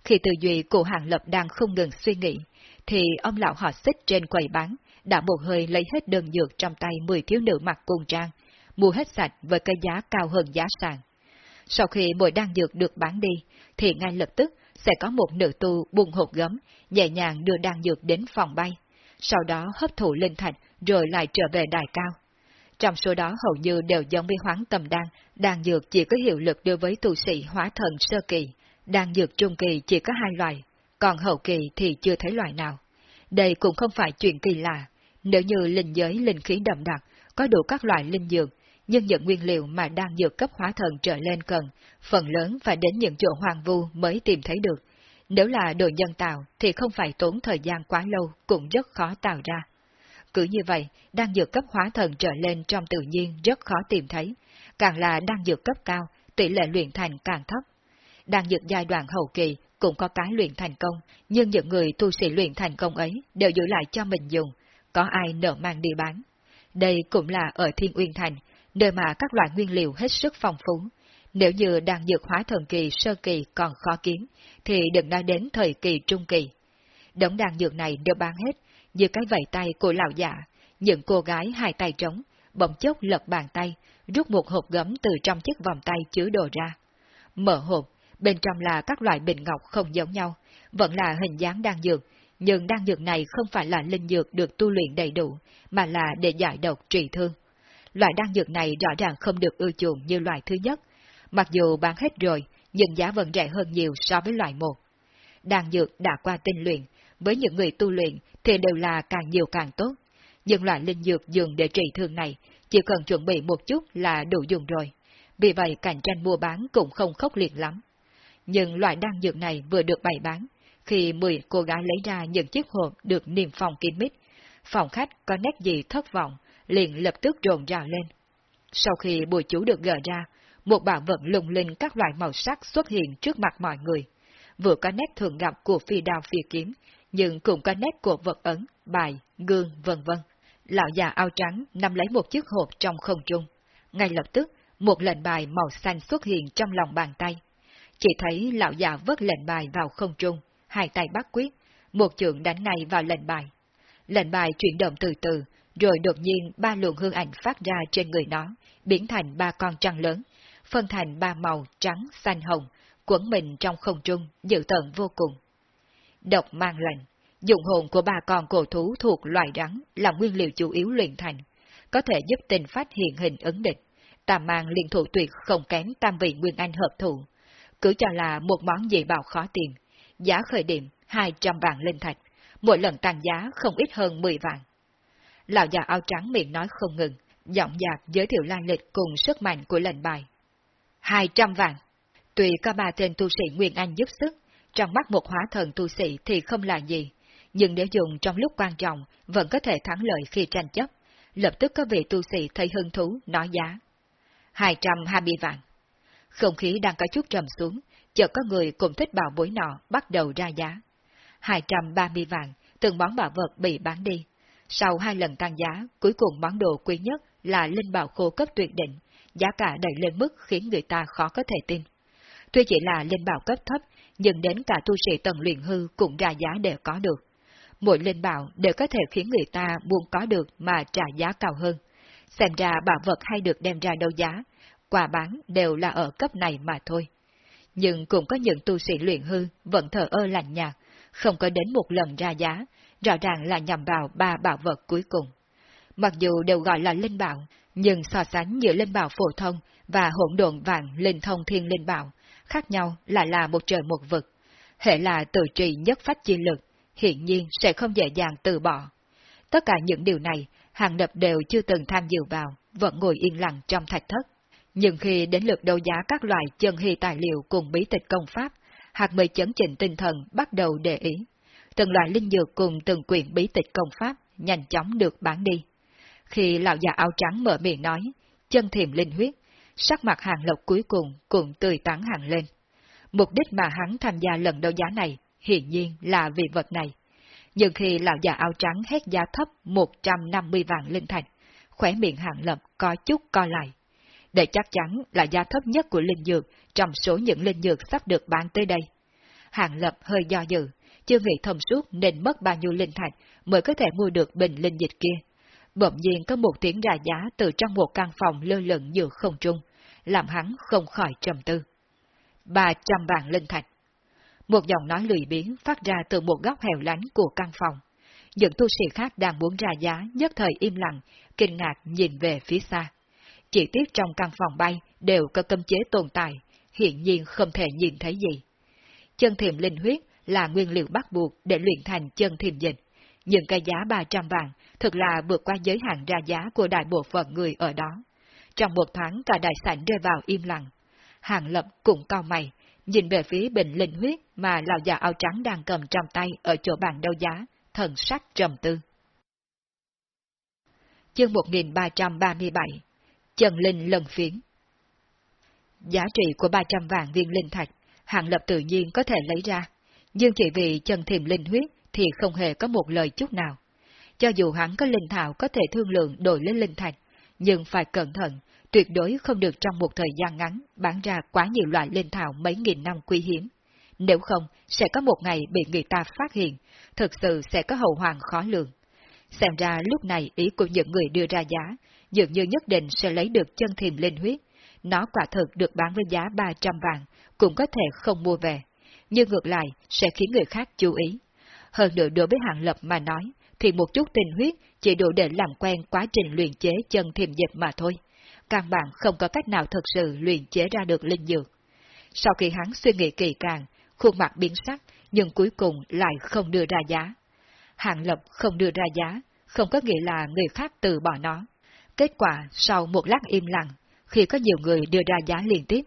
Khi tư duy của Hàng Lập đang không ngừng suy nghĩ, thì ông lão họ xích trên quầy bán, đã một hơi lấy hết đơn dược trong tay 10 thiếu nữ mặc cung trang, mua hết sạch với cái giá cao hơn giá sàn. Sau khi mỗi đan dược được bán đi, thì ngay lập tức sẽ có một nữ tu bùng hộp gấm, nhẹ nhàng đưa đan dược đến phòng bay, sau đó hấp thụ linh thạch rồi lại trở về đài cao. Trong số đó hầu như đều giống với hoáng tầm đan, đan dược chỉ có hiệu lực đối với tu sĩ hóa thần sơ kỳ, đan dược trung kỳ chỉ có hai loại, còn hậu kỳ thì chưa thấy loại nào. Đây cũng không phải chuyện kỳ lạ, nếu như linh giới linh khí đậm đặc, có đủ các loại linh dược, nhưng những nguyên liệu mà đang dược cấp hóa thần trở lên cần, phần lớn phải đến những chỗ hoàng vu mới tìm thấy được. Nếu là đồ nhân tạo thì không phải tốn thời gian quá lâu cũng rất khó tạo ra. Cứ như vậy, đang dược cấp hóa thần trở lên trong tự nhiên rất khó tìm thấy, càng là đang dược cấp cao, tỷ lệ luyện thành càng thấp. Đang dược giai đoạn hậu kỳ cũng có cái luyện thành công, nhưng những người tu sĩ luyện thành công ấy đều giữ lại cho mình dùng, có ai nợ mang đi bán. Đây cũng là ở Thiên Uyên Thành, nơi mà các loại nguyên liệu hết sức phong phú. Nếu như đang dược hóa thần kỳ sơ kỳ còn khó kiếm, thì đừng nói đến thời kỳ trung kỳ. Đống đàn dược này đều bán hết, như cái vẩy tay của lão giả, những cô gái hai tay trống, bỗng chốc lật bàn tay, rút một hộp gấm từ trong chiếc vòng tay chứa đồ ra. Mở hộp, bên trong là các loại bình ngọc không giống nhau, vẫn là hình dáng đan dược, nhưng đan dược này không phải là linh dược được tu luyện đầy đủ, mà là để giải độc trị thương. Loại đan dược này rõ ràng không được ưa chuộng như loại thứ nhất, mặc dù bán hết rồi, nhưng giá vẫn rẻ hơn nhiều so với loại một. Đan dược đã qua tinh luyện, với những người tu luyện thì đều là càng nhiều càng tốt, nhưng loại linh dược dùng để trị thương này chỉ cần chuẩn bị một chút là đủ dùng rồi. Vì vậy cạnh tranh mua bán cũng không khốc liệt lắm. Nhưng loại đan dược này vừa được bày bán, khi 10 cô gái lấy ra những chiếc hộp được niềm phòng kín mít, phòng khách có nét gì thất vọng, liền lập tức rộn rào lên. Sau khi bùa chú được gỡ ra, một bảo vật lung linh các loại màu sắc xuất hiện trước mặt mọi người. Vừa có nét thường gặp của phi đao phi kiếm, nhưng cũng có nét của vật ấn, bài, gương, vân vân. Lão già áo trắng nắm lấy một chiếc hộp trong không trung. Ngay lập tức, một lệnh bài màu xanh xuất hiện trong lòng bàn tay. Chỉ thấy lão già vớt lệnh bài vào không trung, hai tay bắt quyết, một trường đánh ngay vào lệnh bài. Lệnh bài chuyển động từ từ, rồi đột nhiên ba luồng hương ảnh phát ra trên người nó, biến thành ba con trăng lớn, phân thành ba màu trắng, xanh, hồng, quấn mình trong không trung, dự tận vô cùng. Độc mang lệnh, dụng hồn của ba con cổ thú thuộc loài rắn là nguyên liệu chủ yếu luyện thành, có thể giúp tình phát hiện hình ứng địch. Tà mang liên thủ tuyệt không kém tam vị Nguyên Anh hợp thụ, cứ cho là một món dị bảo khó tìm, giá khởi điểm 200 vạn linh thạch, mỗi lần tăng giá không ít hơn 10 vạn. Lão già áo trắng miệng nói không ngừng, giọng dạc giới thiệu lai lịch cùng sức mạnh của lệnh bài. 200 vạn! Tuy có ba tên tu sĩ Nguyên Anh giúp sức, trong mắt một hóa thần tu sĩ thì không là gì, nhưng nếu dùng trong lúc quan trọng vẫn có thể thắng lợi khi tranh chấp. Lập tức có vị tu sĩ thấy hứng thú nói giá. 220 vạn. Không khí đang có chút trầm xuống, chợt có người cùng thích bảo bối nọ bắt đầu ra giá. 230 vạn, từng món bảo vật bị bán đi. Sau hai lần tăng giá, cuối cùng món đồ quý nhất là linh bảo khô cấp tuyệt định, giá cả đẩy lên mức khiến người ta khó có thể tin. Tuy chỉ là linh bảo cấp thấp, nhưng đến cả tu sĩ tầng luyện hư cũng ra giá để có được. Mỗi linh bảo đều có thể khiến người ta muốn có được mà trả giá cao hơn. Xem ra bảo vật hay được đem ra đấu giá, quà bán đều là ở cấp này mà thôi. Nhưng cũng có những tu sĩ luyện hư vẫn thờ ơ lạnh nhạt, không có đến một lần ra giá, rõ ràng là nhằm vào ba bảo vật cuối cùng. Mặc dù đều gọi là linh bảo, nhưng so sánh giữa linh bảo phổ thông và hỗn độn vàng linh thông thiên linh bảo, khác nhau lại là một trời một vực. Hệ là tự trì nhất phách chi lực, hiện nhiên sẽ không dễ dàng từ bỏ. Tất cả những điều này, hàng đập đều chưa từng tham dự vào, vẫn ngồi yên lặng trong thạch thất. Nhưng khi đến lượt đấu giá các loại chân hy tài liệu cùng bí tịch công pháp, hạt mới chấn chỉnh tinh thần bắt đầu để ý. Từng loại linh dược cùng từng quyển bí tịch công pháp nhanh chóng được bán đi. Khi lão già áo trắng mở miệng nói, chân thiềm linh huyết, sắc mặt hàng lộc cuối cùng cũng tươi tắn hàng lên. Mục đích mà hắn tham gia lần đấu giá này hiển nhiên là vì vật này. Nhưng khi lão già áo trắng hét giá thấp 150 vạn linh thạch, khỏe miệng hạng lập có chút co lại. Để chắc chắn là giá thấp nhất của linh dược trong số những linh dược sắp được bán tới đây. Hạng lập hơi do dự, chưa nghĩ thông suốt nên mất bao nhiêu linh thạch mới có thể mua được bình linh dịch kia. Bỗng nhiên có một tiếng ra giá từ trong một căn phòng lơ lửng giữa không trung, làm hắn không khỏi trầm tư. 300 vạn linh thạch. Một giọng nói lười biếng phát ra từ một góc hẻo lánh của căn phòng. Những tu sĩ khác đang muốn ra giá nhất thời im lặng, kinh ngạc nhìn về phía xa. Chỉ tiếc trong căn phòng bay đều có cơm chế tồn tại, hiện nhiên không thể nhìn thấy gì. Chân thiềm linh huyết là nguyên liệu bắt buộc để luyện thành chân thiềm dịch. Nhưng cái giá 300 vạn thực là vượt qua giới hạn ra giá của đại bộ phận người ở đó. Trong một tháng cả đại sảnh rơi vào im lặng. Hàng lập cũng cao mày, nhìn về phía bình linh huyết mà lão già áo trắng đang cầm trong tay ở chỗ bàn đấu giá, thần sắc trầm tư. Chương 1337 Trần Linh lần phiến Giá trị của 300 vạn viên linh thạch, hạng lập tự nhiên có thể lấy ra, nhưng chỉ vì chân thiềm linh huyết thì không hề có một lời chút nào. Cho dù hắn có linh thảo có thể thương lượng đổi lấy linh thạch, nhưng phải cẩn thận, tuyệt đối không được trong một thời gian ngắn bán ra quá nhiều loại linh thảo mấy nghìn năm quý hiếm. Nếu không, sẽ có một ngày bị người ta phát hiện, thực sự sẽ có hậu hoàng khó lường. Xem ra lúc này ý của những người đưa ra giá, dường như nhất định sẽ lấy được chân thiềm linh huyết. Nó quả thực được bán với giá 300 vàng, cũng có thể không mua về. Nhưng ngược lại, sẽ khiến người khác chú ý. Hơn nữa đối với hạng lập mà nói, thì một chút tình huyết chỉ đủ để làm quen quá trình luyện chế chân thiềm dịch mà thôi. Căn bản không có cách nào thực sự luyện chế ra được linh dược. Sau khi hắn suy nghĩ kỳ càng, khuôn mặt biến sắc, nhưng cuối cùng lại không đưa ra giá. Hạng lập không đưa ra giá, không có nghĩa là người khác từ bỏ nó. Kết quả, sau một lát im lặng, khi có nhiều người đưa ra giá liên tiếp,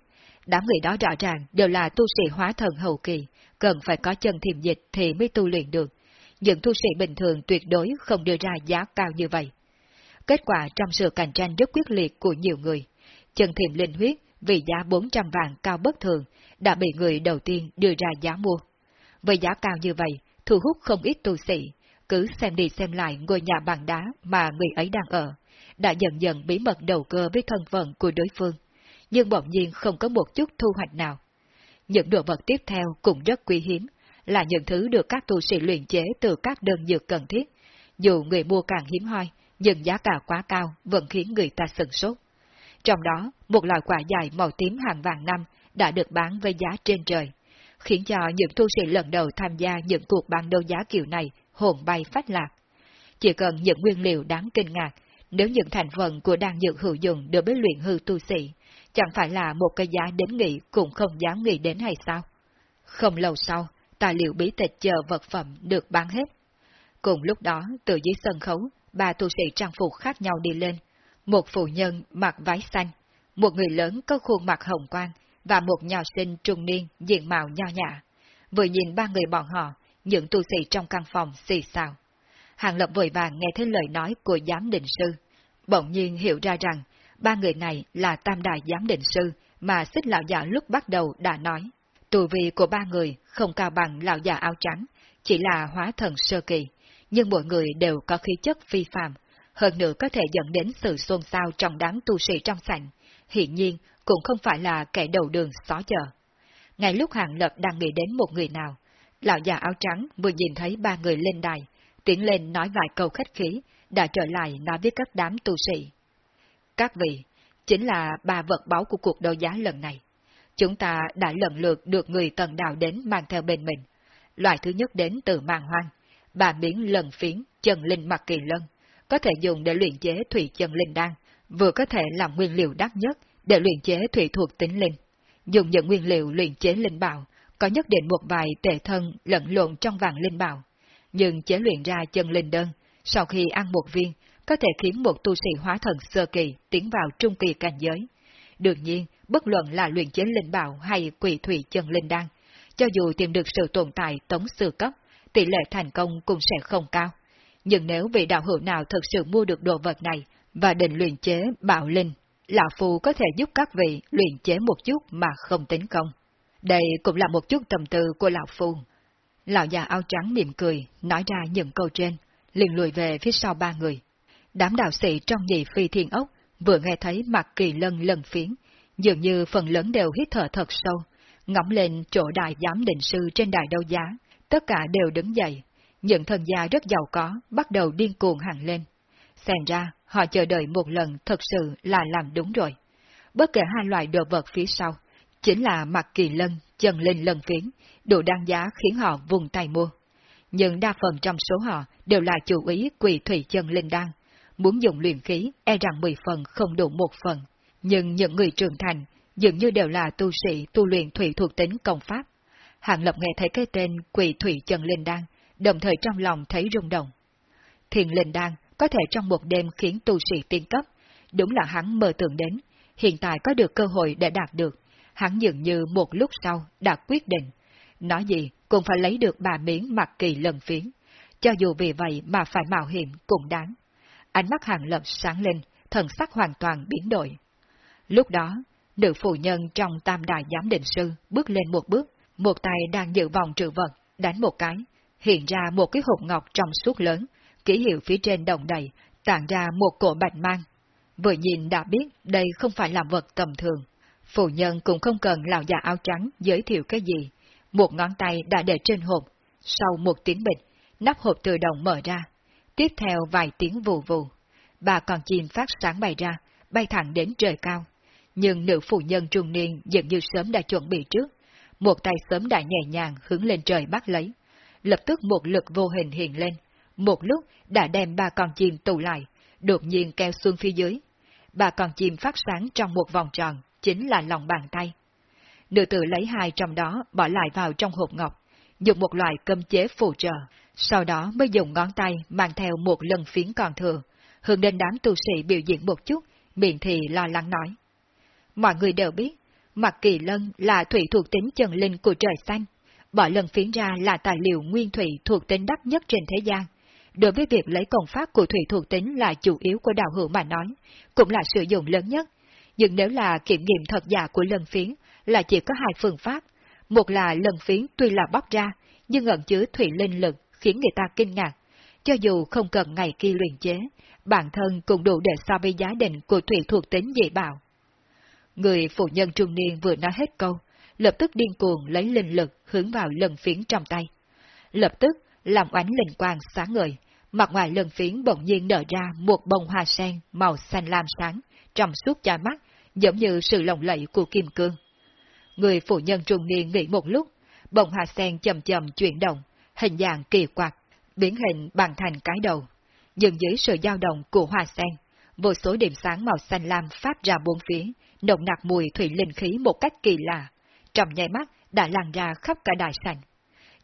đám người đó rõ ràng đều là tu sĩ hóa thần hậu kỳ, cần phải có chân thiềm dịch thì mới tu luyện được. Những tu sĩ bình thường tuyệt đối không đưa ra giá cao như vậy. Kết quả trong sự cạnh tranh rất quyết liệt của nhiều người, chân thiềm linh huyết vì giá 400 vạn cao bất thường đã bị người đầu tiên đưa ra giá mua. Với giá cao như vậy, thu hút không ít tu sĩ, cứ xem đi xem lại ngôi nhà bằng đá mà người ấy đang ở, đã dần dần bí mật đầu cơ với thân phận của đối phương, nhưng bỗng nhiên không có một chút thu hoạch nào. Những đồ vật tiếp theo cũng rất quý hiếm, là những thứ được các tu sĩ luyện chế từ các đơn dược cần thiết. Dù người mua càng hiếm hoi, nhưng giá cả quá cao vẫn khiến người ta sừng sốt. Trong đó, một loại quả dài màu tím hàng vàng năm đã được bán với giá trên trời, khiến cho những tu sĩ lần đầu tham gia những cuộc bán đấu giá kiểu này hồn bay phách lạc. Chỉ cần những nguyên liệu đáng kinh ngạc, nếu những thành phần của đan dược hữu dụng được biết luyện hư tu sĩ, chẳng phải là một cái giá đến nghĩ cũng không dám nghĩ đến hay sao? Không lâu sau, tài liệu bí tịch chờ vật phẩm được bán hết. Cùng lúc đó, từ dưới sân khấu, ba tu sĩ trang phục khác nhau đi lên. Một phụ nhân mặc váy xanh, một người lớn có khuôn mặt hồng quang, và một nho sinh trung niên diện mạo nho nhã. Vừa nhìn ba người bọn họ, những tu sĩ trong căn phòng xì xào. Hàng Lập vội vàng nghe thấy lời nói của giám định sư, bỗng nhiên hiểu ra rằng ba người này là tam đại giám định sư mà xích lão già lúc bắt đầu đã nói. Tù vị của ba người không cao bằng lão già áo trắng, chỉ là hóa thần sơ kỳ, nhưng mỗi người đều có khí chất phi phàm, hơn nữa có thể dẫn đến sự xôn xao trong đám tu sĩ trong sảnh, hiện nhiên cũng không phải là kẻ đầu đường xó chợ. Ngay lúc Hàng Lập đang nghĩ đến một người nào, lão già áo trắng vừa nhìn thấy ba người lên đài, tiến lên nói vài câu khách khí, đã trở lại nói với các đám tu sĩ. Các vị, chính là ba vật báu của cuộc đấu giá lần này. Chúng ta đã lần lượt được người tần đạo đến mang theo bên mình. Loại thứ nhất đến từ màng hoang, bà miếng lần phiến chân linh mặt kỳ lân, có thể dùng để luyện chế thủy chân linh đan, vừa có thể làm nguyên liệu đắt nhất để luyện chế thủy thuộc tính linh. Dùng những nguyên liệu luyện chế linh bảo, có nhất định một vài tệ thân lẫn lộn trong vàng linh bảo. Nhưng chế luyện ra chân linh đơn, sau khi ăn một viên, có thể khiến một tu sĩ hóa thần sơ kỳ tiến vào trung kỳ cảnh giới. Đương nhiên, bất luận là luyện chế linh bảo hay quỷ thủy chân linh đan, cho dù tìm được sự tồn tại tống sư cấp, tỷ lệ thành công cũng sẽ không cao. Nhưng nếu vị đạo hữu nào thực sự mua được đồ vật này và định luyện chế bảo linh, Lão Phu có thể giúp các vị luyện chế một chút mà không tính công. Đây cũng là một chút tâm tư của Lão Phu. Lão già áo trắng mỉm cười, nói ra những câu trên, liền lùi về phía sau ba người. Đám đạo sĩ trong nhị phi thiên ốc vừa nghe thấy mặt kỳ lân lần phiến, dường như phần lớn đều hít thở thật sâu, ngắm lên chỗ đại giám định sư trên đài đấu giá, tất cả đều đứng dậy, những thân gia rất giàu có bắt đầu điên cuồng hẳn lên. Xem ra, họ chờ đợi một lần thật sự là làm đúng rồi. Bất kể hai loại đồ vật phía sau, chính là mặt kỳ lân, chân linh lần phiến, đủ đăng giá khiến họ vùng tay mua. Nhưng đa phần trong số họ đều là chủ ý quỳ thủy chân linh đan, muốn dùng luyện khí e rằng 10 phần không đủ một phần. Nhưng những người trưởng thành dường như đều là tu sĩ tu luyện thủy thuộc tính công pháp. Hạng Lập nghe thấy cái tên quỷ thủy chân linh đan, đồng thời trong lòng thấy rung động. Thiền linh đan có thể trong một đêm khiến tu sĩ tiên cấp, đúng là hắn mơ tưởng đến, hiện tại có được cơ hội để đạt được, hắn dường như một lúc sau đã quyết định, nói gì cũng phải lấy được bà miếng mặt kỳ lần phiến, cho dù vì vậy mà phải mạo hiểm cũng đáng. Ánh mắt hàng lập sáng lên, thần sắc hoàn toàn biến đổi. Lúc đó, nữ phụ nhân trong tam đại giám định sư bước lên một bước, một tay đang giữ vòng trừ vật, đánh một cái, hiện ra một cái hộp ngọc trong suốt lớn, ký hiệu phía trên đồng đầy, tản ra một cổ bạch mang. Vừa nhìn đã biết đây không phải là vật tầm thường. Phụ nhân cũng không cần lão già áo trắng giới thiệu cái gì. Một ngón tay đã để trên hộp. Sau một tiếng bịch, nắp hộp tự động mở ra. Tiếp theo vài tiếng vù vù. Bà còn chim phát sáng bay ra, bay thẳng đến trời cao. Nhưng nữ phụ nhân trung niên dường như sớm đã chuẩn bị trước. Một tay sớm đã nhẹ nhàng hướng lên trời bắt lấy. Lập tức một lực vô hình hiện lên. Một lúc đã đem ba con chim tụ lại, đột nhiên kéo xuống phía dưới. Ba con chim phát sáng trong một vòng tròn, chính là lòng bàn tay. Nữ tử lấy hai trong đó bỏ lại vào trong hộp ngọc, dùng một loại cơm chế phù trợ, sau đó mới dùng ngón tay mang theo một lần phiến còn thừa, hướng đến đám tu sĩ biểu diễn một chút, miệng thì lo lắng nói. Mọi người đều biết, mặt kỳ lân là thủy thuộc tính chân linh của trời xanh, bỏ lần phiến ra là tài liệu nguyên thủy thuộc tính đắt nhất trên thế gian. Đối với việc lấy công pháp của thủy thuộc tính là chủ yếu của đạo hữu mà nói, cũng là sử dụng lớn nhất, nhưng nếu là kiểm nghiệm thật giả của lần phiến, là chỉ có hai phương pháp. Một là lần phiến tuy là bóc ra, nhưng ẩn chứa thủy linh lực khiến người ta kinh ngạc. Cho dù không cần ngày kia luyện chế, bản thân cũng đủ để so với giá định của thủy thuộc tính dị bảo. Người phụ nhân trung niên vừa nói hết câu, lập tức điên cuồng lấy linh lực hướng vào lần phiến trong tay. Lập tức, làm ánh linh quang sáng ngời, mặt ngoài lần phiến bỗng nhiên nở ra một bông hoa sen màu xanh lam sáng, trong suốt chói mắt, giống như sự lộng lẫy của kim cương. Người phụ nhân trung niên nghĩ một lúc, bông hoa sen chậm chậm chuyển động, hình dạng kỳ quặc, biến hình bằng thành cái đầu. Nhưng dưới sự dao động của hoa sen, vô số điểm sáng màu xanh lam phát ra bốn phía, nồng nặc mùi thủy linh khí một cách kỳ lạ, trong nháy mắt đã lan ra khắp cả đại sảnh.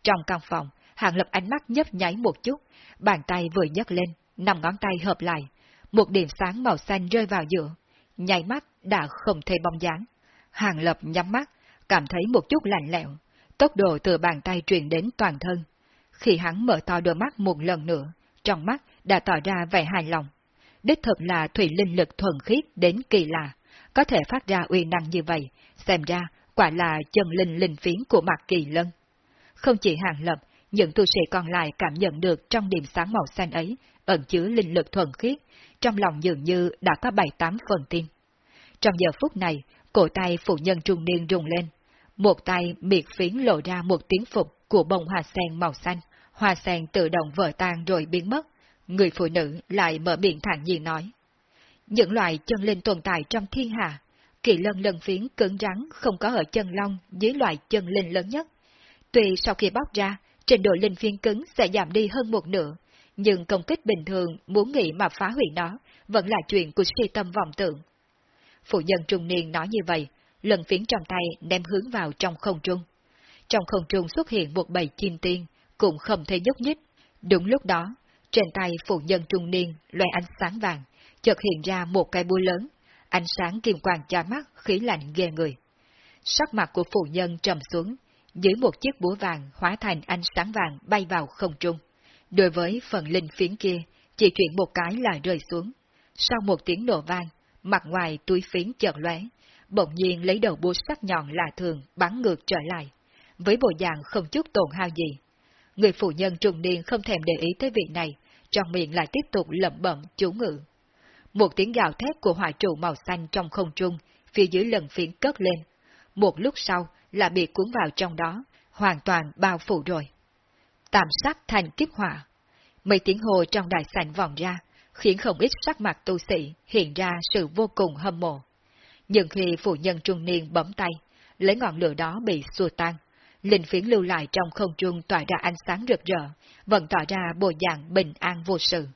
Trong căn phòng, Hàng Lập ánh mắt nhấp nháy một chút, bàn tay vừa nhấc lên, năm ngón tay hợp lại, một điểm sáng màu xanh rơi vào giữa, nháy mắt đã không thể bóng dáng. Hàng Lập nhắm mắt, cảm thấy một chút lạnh lẽo, tốc độ từ bàn tay truyền đến toàn thân. Khi hắn mở to đôi mắt một lần nữa, trong mắt đã tỏ ra vẻ hài lòng. Đích thực là thủy linh lực thuần khiết đến kỳ lạ, có thể phát ra uy năng như vậy, xem ra quả là chân linh linh phiến của mặt kỳ lân. Không chỉ hàng lập, những tu sĩ còn lại cảm nhận được trong điểm sáng màu xanh ấy ẩn chứa linh lực thuần khiết, trong lòng dường như đã có bảy tám phần tin. Trong giờ phút này, cổ tay phụ nhân trung niên rung lên, một tay miệt phiến lộ ra một tiếng phục của bông hoa sen màu xanh, hoa sen tự động vỡ tan rồi biến mất, người phụ nữ lại mở miệng thẳng nhiên nói. Những loại chân linh tồn tại trong thiên hạ, kỳ lân lần phiến cứng rắn không có ở chân long dưới loại chân linh lớn nhất. Tuy sau khi bóc ra, trình độ linh phiến cứng sẽ giảm đi hơn một nửa, nhưng công kích bình thường muốn nghĩ mà phá hủy nó vẫn là chuyện của si tâm vọng tưởng. Phụ nhân trung niên nói như vậy, lần phiến trong tay ném hướng vào trong không trung. Trong không trung xuất hiện một bầy chim tiên, cũng không thể nhúc nhích. Đúng lúc đó, trên tay phụ nhân trung niên loe ánh sáng vàng, chợt hiện ra một cái búa lớn, ánh sáng kim quang chói mắt, khí lạnh ghê người. Sắc mặt của phụ nhân trầm xuống, dưới một chiếc búa vàng hóa thành ánh sáng vàng bay vào không trung. Đối với phần linh phiến kia, chỉ chuyển một cái là rơi xuống. Sau một tiếng nổ vang, mặt ngoài túi phiến chợt lóe, bỗng nhiên lấy đầu búa sắc nhọn lạ thường bắn ngược trở lại, với bộ dạng không chút tổn hao gì. Người phụ nhân trùng niên không thèm để ý tới vị này, trong miệng lại tiếp tục lẩm bẩm chú ngữ. Một tiếng gào thét của hỏa trụ màu xanh trong không trung, phía dưới lần phiến cất lên. Một lúc sau là bị cuốn vào trong đó, hoàn toàn bao phủ rồi. Tạm sắc thành kiếp hỏa. Mấy tiếng hồ trong đại sảnh vòng ra, khiến không ít sắc mặt tu sĩ hiện ra sự vô cùng hâm mộ. Nhưng khi phụ nhân trung niên bấm tay, lấy ngọn lửa đó bị xua tan, linh phiến lưu lại trong không trung tỏa ra ánh sáng rực rỡ, vẫn tỏ ra bộ dạng bình an vô sự.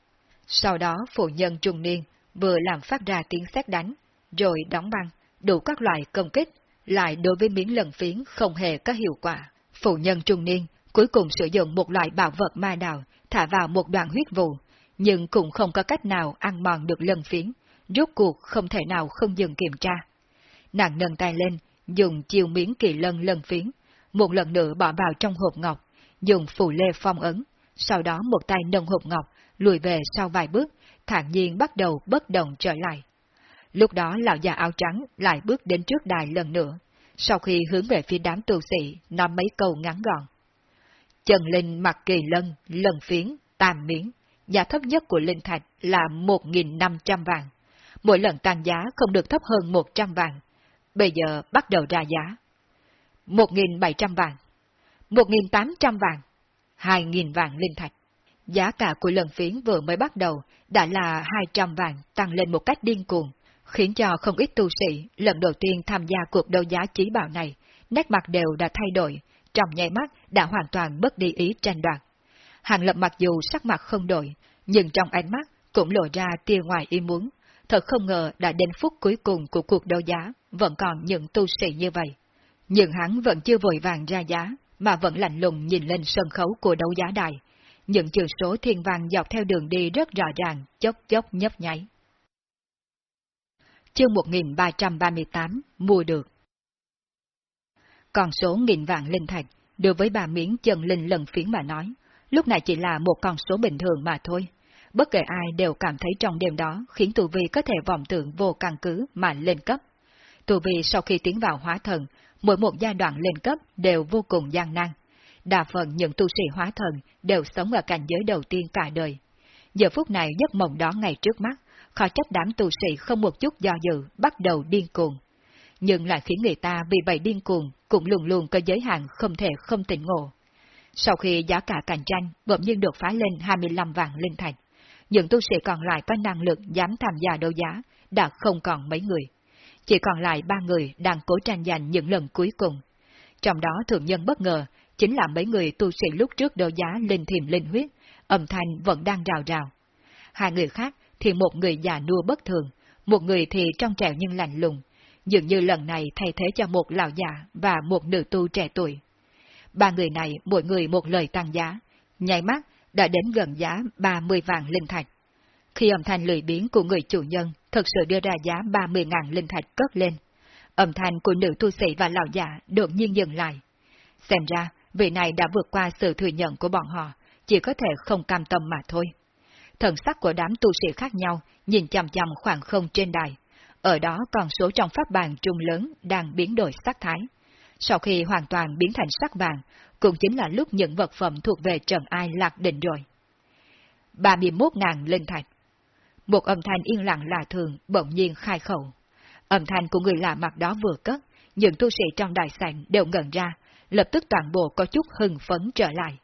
Sau đó phụ nhân trung niên vừa làm phát ra tiếng sét đánh, rồi đóng băng, đủ các loại công kích, lại đối với miếng lần phiến không hề có hiệu quả. Phụ nhân trung niên cuối cùng sử dụng một loại bảo vật ma đạo thả vào một đoạn huyết vụ, nhưng cũng không có cách nào ăn mòn được lần phiến, rốt cuộc không thể nào không dừng kiểm tra. Nàng nâng tay lên, dùng chiều miếng kỳ lân lần phiến, một lần nữa bỏ vào trong hộp ngọc, dùng phù lê phong ấn, sau đó một tay nâng hộp ngọc, lùi về sau vài bước, thản nhiên bắt đầu bất động trở lại. Lúc đó lão già áo trắng lại bước đến trước đài lần nữa, sau khi hướng về phía đám tu sĩ, nói mấy câu ngắn gọn. Trần Linh mặc kỳ lân, lần phiến, tam miếng, giá thấp nhất của Linh Thạch là 1.500 vàng. Mỗi lần tăng giá không được thấp hơn 100 vàng. Bây giờ bắt đầu ra giá. 1.700 vàng, 1.800 vàng, 2.000 vàng Linh Thạch. Giá cả của lần phiến vừa mới bắt đầu đã là 200 vàng tăng lên một cách điên cuồng, khiến cho không ít tu sĩ lần đầu tiên tham gia cuộc đấu giá trí bảo này, nét mặt đều đã thay đổi, trong nháy mắt đã hoàn toàn mất đi ý tranh đoạt. Hàng lập mặc dù sắc mặt không đổi, nhưng trong ánh mắt cũng lộ ra tia ngoài ý muốn. Thật không ngờ đã đến phút cuối cùng của cuộc đấu giá, vẫn còn những tu sĩ như vậy. Nhưng hắn vẫn chưa vội vàng ra giá, mà vẫn lạnh lùng nhìn lên sân khấu của đấu giá đài. Những chữ số thiên vàng dọc theo đường đi rất rõ ràng, chốc chốc nhấp nháy. Chương 1338 Mua được Còn số nghìn vạn linh thạch, đối với bà miếng chân linh lần phiến mà nói, lúc này chỉ là một con số bình thường mà thôi. Bất kể ai đều cảm thấy trong đêm đó khiến tù vi có thể vọng tưởng vô căn cứ mà lên cấp. Tù vi sau khi tiến vào hóa thần, mỗi một giai đoạn lên cấp đều vô cùng gian nan. Đa phần những tu sĩ hóa thần đều sống ở cảnh giới đầu tiên cả đời. Giờ phút này giấc mộng đó ngay trước mắt, khó trách đám tu sĩ không một chút do dự, bắt đầu điên cuồng. Nhưng lại khiến người ta vì vậy điên cuồng, cũng luôn luôn có giới hạn không thể không tỉnh ngộ. Sau khi giá cả cạnh tranh bỗng nhiên được phá lên 25 vạn linh thạch, những tu sĩ còn lại có năng lực dám tham gia đấu giá đã không còn mấy người. Chỉ còn lại ba người đang cố tranh giành những lần cuối cùng. Trong đó thượng nhân bất ngờ chính là mấy người tu sĩ lúc trước đấu giá linh thiềm linh huyết, âm thanh vẫn đang rào rào. Hai người khác thì một người già nua bất thường, một người thì trong trẻo nhưng lạnh lùng, dường như lần này thay thế cho một lão già và một nữ tu trẻ tuổi. Ba người này mỗi người một lời tăng giá, nhảy mắt đã đến gần giá 30 vàng linh thạch. Khi âm thanh lười biến của người chủ nhân thực sự đưa ra giá 30.000 linh thạch cất lên, âm thanh của nữ tu sĩ và lão già đột nhiên dừng lại. Xem ra, vị này đã vượt qua sự thừa nhận của bọn họ, chỉ có thể không cam tâm mà thôi. Thần sắc của đám tu sĩ khác nhau nhìn chằm chằm khoảng không trên đài. Ở đó còn số trong pháp bàn trung lớn đang biến đổi sắc thái. Sau khi hoàn toàn biến thành sắc vàng, cũng chính là lúc những vật phẩm thuộc về Trần Ai lạc định rồi. 31.000 linh thạch. Một âm thanh yên lặng lạ thường bỗng nhiên khai khẩu. Âm thanh của người lạ mặt đó vừa cất, những tu sĩ trong đại sảnh đều ngẩn ra, lập tức toàn bộ có chút hưng phấn trở lại.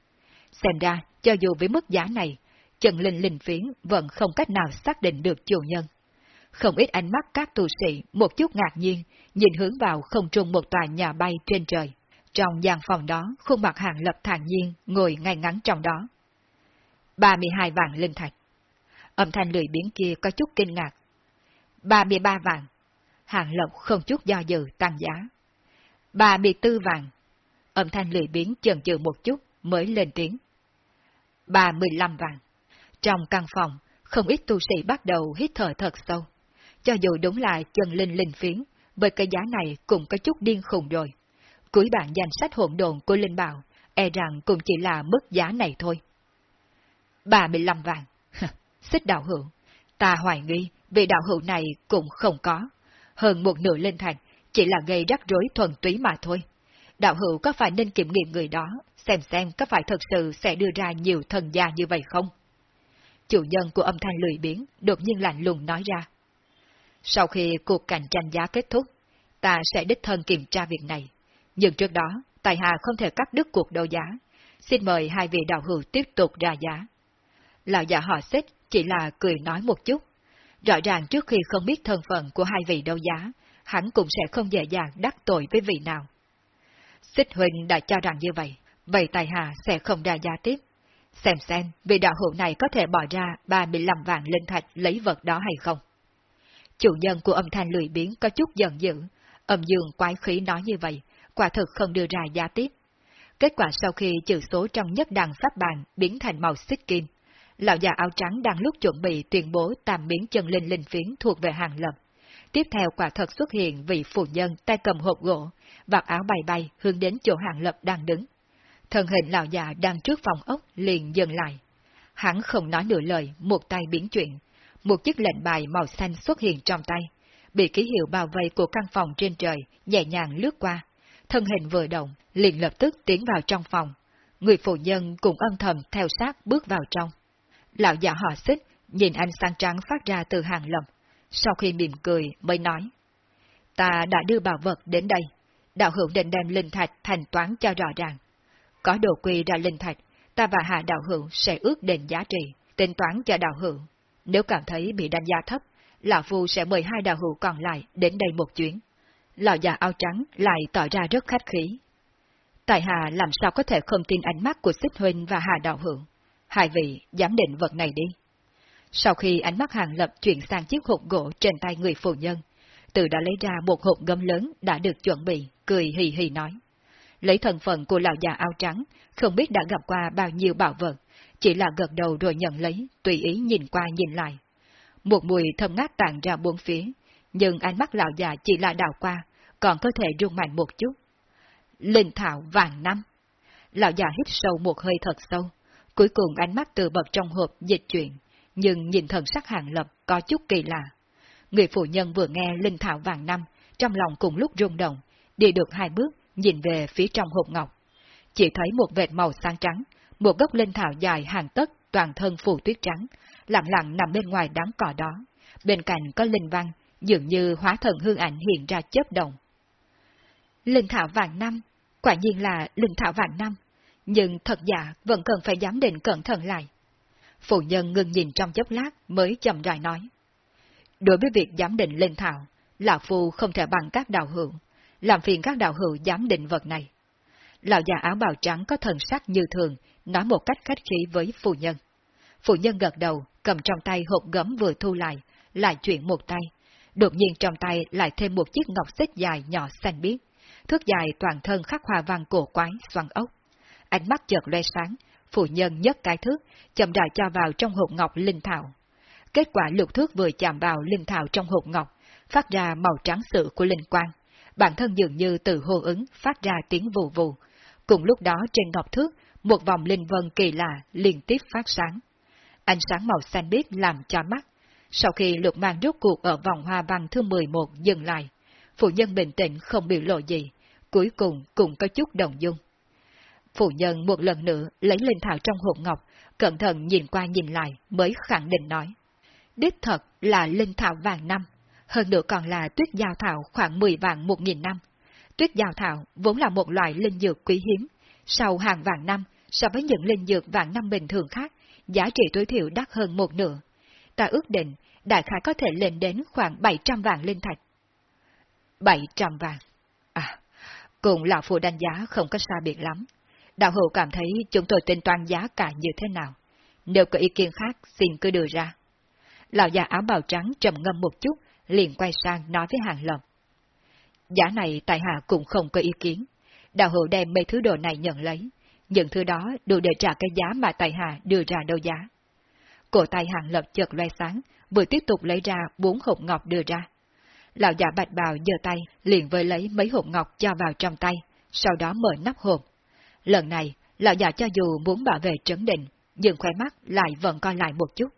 Xem ra, cho dù với mức giá này, Trần Linh Linh Phiến vẫn không cách nào xác định được chủ nhân. Không ít ánh mắt các tu sĩ một chút ngạc nhiên, nhìn hướng vào không trung một tòa nhà bay trên trời. Trong gian phòng đó, khuôn mặt hàng lập thản nhiên, ngồi ngay ngắn trong đó. 32 vạn linh thạch. Âm thanh lười biến kia có chút kinh ngạc. 33 vàng. Hàng lộc không chút do dự tăng giá. 34 vàng. Âm thanh lười biến chần chừ một chút mới lên tiếng. 35 vàng. Trong căn phòng, không ít tu sĩ bắt đầu hít thở thật sâu. Cho dù đúng là chân linh linh phiến, với cái giá này cũng có chút điên khùng rồi. Cuối bản danh sách hỗn độn của Linh Bảo, e rằng cũng chỉ là mức giá này thôi. 35 vàng. Xích đạo hữu. Ta hoài nghi, vị đạo hữu này cũng không có. Hơn một nửa linh thạch, chỉ là gây rắc rối thuần túy mà thôi. Đạo hữu có phải nên kiểm nghiệm người đó, xem xem có phải thật sự sẽ đưa ra nhiều thần gia như vậy không? Chủ nhân của âm thanh lười biến đột nhiên lạnh lùng nói ra. Sau khi cuộc cạnh tranh giá kết thúc, ta sẽ đích thân kiểm tra việc này. Nhưng trước đó, Tài Hà không thể cắt đứt cuộc đấu giá. Xin mời hai vị đạo hữu tiếp tục ra giá. Lão già họ xích chỉ là cười nói một chút. Rõ ràng trước khi không biết thân phận của hai vị đấu giá, hắn cũng sẽ không dễ dàng đắc tội với vị nào. Xích huynh đã cho rằng như vậy, vậy Tài Hà sẽ không đa giá tiếp. Xem xem, vị đạo hữu này có thể bỏ ra 35 vạn linh thạch lấy vật đó hay không? Chủ nhân của âm thanh lười biến có chút giận dữ, âm dương quái khí nói như vậy, quả thực không đưa ra giá tiếp. Kết quả sau khi chữ số trong nhất đằng pháp bàn biến thành màu xích kim, lão già áo trắng đang lúc chuẩn bị tuyên bố tam miếng chân linh linh phiến thuộc về hàng lập. Tiếp theo quả thật xuất hiện vị phụ nhân tay cầm hộp gỗ, vạt áo bay bay hướng đến chỗ hàng lập đang đứng. Thân hình lão già đang trước phòng ốc liền dừng lại. Hắn không nói nửa lời, một tay biến chuyện. Một chiếc lệnh bài màu xanh xuất hiện trong tay. Bị ký hiệu bao vây của căn phòng trên trời nhẹ nhàng lướt qua. Thân hình vừa động, liền lập tức tiến vào trong phòng. Người phụ nhân cũng âm thầm theo sát bước vào trong. Lão già họ xích, nhìn ánh sáng trắng phát ra từ hàng lầm. Sau khi mỉm cười mới nói. Ta đã đưa bảo vật đến đây. Đạo hữu định đem linh thạch thành toán cho rõ ràng. Có đồ quy ra linh thạch, ta và hạ đạo hữu sẽ ước định giá trị, tính toán cho đạo hữu. Nếu cảm thấy bị đánh giá thấp, Lão Phu sẽ mời hai đạo hữu còn lại đến đây một chuyến. Lão già áo trắng lại tỏ ra rất khách khí. Tại Hà làm sao có thể không tin ánh mắt của Xích Huynh và Hà đạo hữu. Hai vị giám định vật này đi. Sau khi ánh mắt hàng lập chuyển sang chiếc hộp gỗ trên tay người phụ nhân, từ đã lấy ra một hộp gấm lớn đã được chuẩn bị, cười hì hì nói lấy thân phận của lão già áo trắng, không biết đã gặp qua bao nhiêu bảo vật, chỉ là gật đầu rồi nhận lấy, tùy ý nhìn qua nhìn lại. Một mùi thơm ngát tàn ra bốn phía, nhưng ánh mắt lão già chỉ là đào qua, còn có thể rung mạnh một chút. Linh thảo vàng năm. Lão già hít sâu một hơi thật sâu, cuối cùng ánh mắt từ bậc trong hộp dịch chuyển, nhưng nhìn thần sắc hàng lập có chút kỳ lạ. Người phụ nhân vừa nghe linh thảo vàng năm, trong lòng cùng lúc rung động, đi được hai bước nhìn về phía trong hộp ngọc. Chỉ thấy một vệt màu sáng trắng, một gốc linh thảo dài hàng tấc toàn thân phủ tuyết trắng, lặng lặng nằm bên ngoài đám cỏ đó. Bên cạnh có linh văn, dường như hóa thần hương ảnh hiện ra chớp động. Linh thảo vàng năm, quả nhiên là linh thảo vàng năm, nhưng thật giả vẫn cần phải giám định cẩn thận lại. Phụ nhân ngừng nhìn trong chốc lát mới chậm rãi nói. Đối với việc giám định linh thảo, Lão Phu không thể bằng các đạo hữu, làm phiền các đạo hữu giám định vật này. Lão già áo bào trắng có thần sắc như thường, nói một cách khách khí với phụ nhân. Phụ nhân gật đầu, cầm trong tay hộp gấm vừa thu lại, lại chuyển một tay. Đột nhiên trong tay lại thêm một chiếc ngọc xích dài nhỏ xanh biếc, thước dài toàn thân khắc hoa văn cổ quái, xoắn ốc. Ánh mắt chợt loe sáng, phụ nhân nhấc cái thước, chậm rãi cho vào trong hộp ngọc linh thảo. Kết quả lục thước vừa chạm vào linh thảo trong hộp ngọc, phát ra màu trắng sự của linh quang, bản thân dường như tự hô ứng phát ra tiếng vù vù. Cùng lúc đó trên ngọc thước, một vòng linh vân kỳ lạ liên tiếp phát sáng. Ánh sáng màu xanh biếc làm cho mắt. Sau khi lục mang rút cuộc ở vòng hoa văn thứ 11 dừng lại, phụ nhân bình tĩnh không biểu lộ gì, cuối cùng cũng có chút đồng dung. Phụ nhân một lần nữa lấy linh thảo trong hộp ngọc, cẩn thận nhìn qua nhìn lại mới khẳng định nói. Đích thật là linh thảo vàng năm hơn nữa còn là tuyết giao thảo khoảng 10 vạn một nghìn năm. Tuyết giao thảo vốn là một loại linh dược quý hiếm, sau hàng vạn năm so với những linh dược vạn năm bình thường khác, giá trị tối thiểu đắt hơn một nửa. Ta ước định đại khái có thể lên đến khoảng 700 vạn linh thạch. 700 vạn. À, cùng lão phụ đánh giá không có xa biệt lắm. Đạo hữu cảm thấy chúng tôi tính toán giá cả như thế nào? Nếu có ý kiến khác, xin cứ đưa ra. Lão già áo bào trắng trầm ngâm một chút, liền quay sang nói với Hàng Lập. Giá này tại hạ cũng không có ý kiến. Đạo hữu đem mấy thứ đồ này nhận lấy. Những thứ đó đủ để trả cái giá mà tại hạ đưa ra đâu giá. Cổ tay Hàng Lập chợt loe sáng, vừa tiếp tục lấy ra bốn hộp ngọc đưa ra. Lão già bạch bào giơ tay, liền với lấy mấy hộp ngọc cho vào trong tay, sau đó mở nắp hộp. Lần này, lão già cho dù muốn bảo vệ trấn định, nhưng khóe mắt lại vẫn coi lại một chút.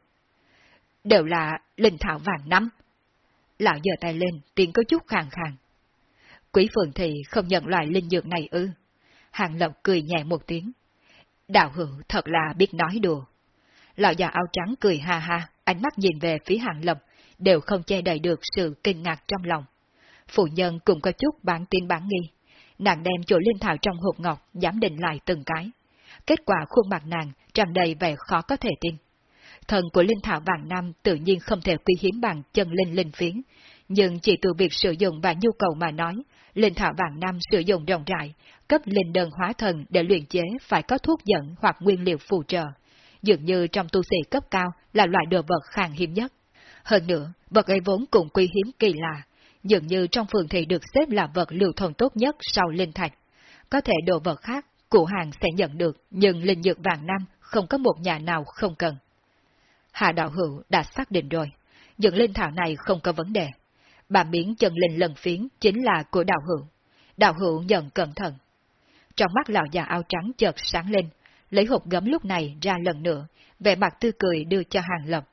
Đều là linh thảo vàng năm. Lão giơ tay lên, tiếng có chút khàn khàn. Quý Phượng Thị không nhận loại linh dược này ư. Hàng lộc cười nhẹ một tiếng. Đạo hữu thật là biết nói đùa. Lão già áo trắng cười ha ha, ánh mắt nhìn về phía Hàng lộc, đều không che đậy được sự kinh ngạc trong lòng. Phụ nhân cũng có chút bán tin bán nghi. Nàng đem chỗ linh thảo trong hộp ngọc giám định lại từng cái. Kết quả khuôn mặt nàng tràn đầy vẻ khó có thể tin. Thần của linh thảo vàng năm tự nhiên không thể quý hiếm bằng chân linh linh phiến, nhưng chỉ từ việc sử dụng và nhu cầu mà nói, linh thảo vàng năm sử dụng rộng rãi, cấp linh đơn hóa thần để luyện chế phải có thuốc dẫn hoặc nguyên liệu phù trợ. Dường như trong tu sĩ cấp cao là loại đồ vật khan hiếm nhất. Hơn nữa, vật ấy vốn cũng quý hiếm kỳ lạ, dường như trong phường thị được xếp là vật lưu thông tốt nhất sau linh thạch. Có thể đồ vật khác, cụ hàng sẽ nhận được, nhưng linh dược vàng năm không có một nhà nào không cần. Hạ đạo hữu đã xác định rồi, dựng linh thảo này không có vấn đề. Bà miếng chân linh lần phiến chính là của đạo hữu. Đạo hữu nhận cẩn thận. Trong mắt lão già áo trắng chợt sáng lên, lấy hộp gấm lúc này ra lần nữa, vẻ mặt tươi cười đưa cho hàng lập.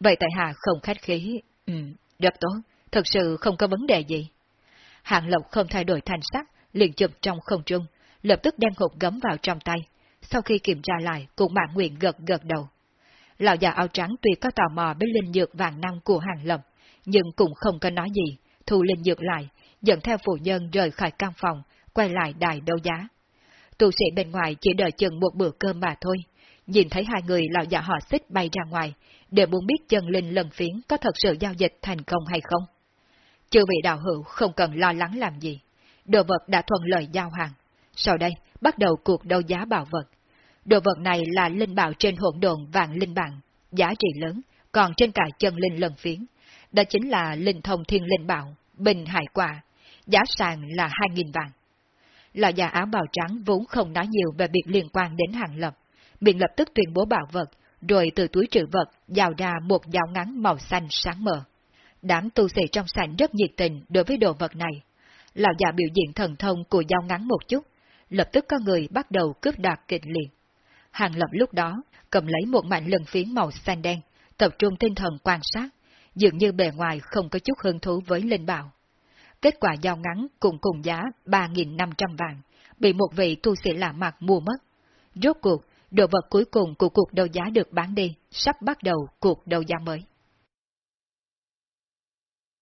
Vậy tại hạ không khách khí, ừ, rất tốt, thật sự không có vấn đề gì. Hạng Lộc không thay đổi thành sắc, liền chụp trong không trung, lập tức đem hộp gấm vào trong tay. Sau khi kiểm tra lại, cũng mạng nguyện gật gật đầu. Lão già áo trắng tuy có tò mò với linh dược vàng năng của Hàng Lộc, nhưng cũng không có nói gì, thu linh dược lại, dẫn theo phụ nhân rời khỏi căn phòng, quay lại đài đấu giá. Tu sĩ bên ngoài chỉ đợi chừng một bữa cơm mà thôi, nhìn thấy hai người lão già họ xích bay ra ngoài, để muốn biết chân linh lần phiến có thật sự giao dịch thành công hay không. Chư vị đạo hữu không cần lo lắng làm gì. Đồ vật đã thuận lợi giao hàng. Sau đây, bắt đầu cuộc đấu giá bảo vật. Đồ vật này là linh bảo trên hỗn độn vạn linh bản, giá trị lớn, còn trên cả chân linh lần phiến. Đó chính là linh thông thiên linh bảo, bình hải quả, giá sàn là 2.000 vàng. Lão già áo bào trắng vốn không nói nhiều về việc liên quan đến hàng lập, miệng lập tức tuyên bố bảo vật, rồi từ túi trữ vật giao ra một dao ngắn màu xanh sáng mờ. Đám tu sĩ trong sảnh rất nhiệt tình đối với đồ vật này. Lão già biểu diễn thần thông của dao ngắn một chút, lập tức có người bắt đầu cướp đoạt kịch liệt. Hàng lập lúc đó cầm lấy một mảnh lân phiến màu xanh đen, tập trung tinh thần quan sát, dường như bề ngoài không có chút hứng thú với linh bảo. Kết quả giao ngắn cùng cùng giá 3.500 vàng, bị một vị tu sĩ lạ mặt mua mất. Rốt cuộc, đồ vật cuối cùng của cuộc đấu giá được bán đi, sắp bắt đầu cuộc đấu giá mới.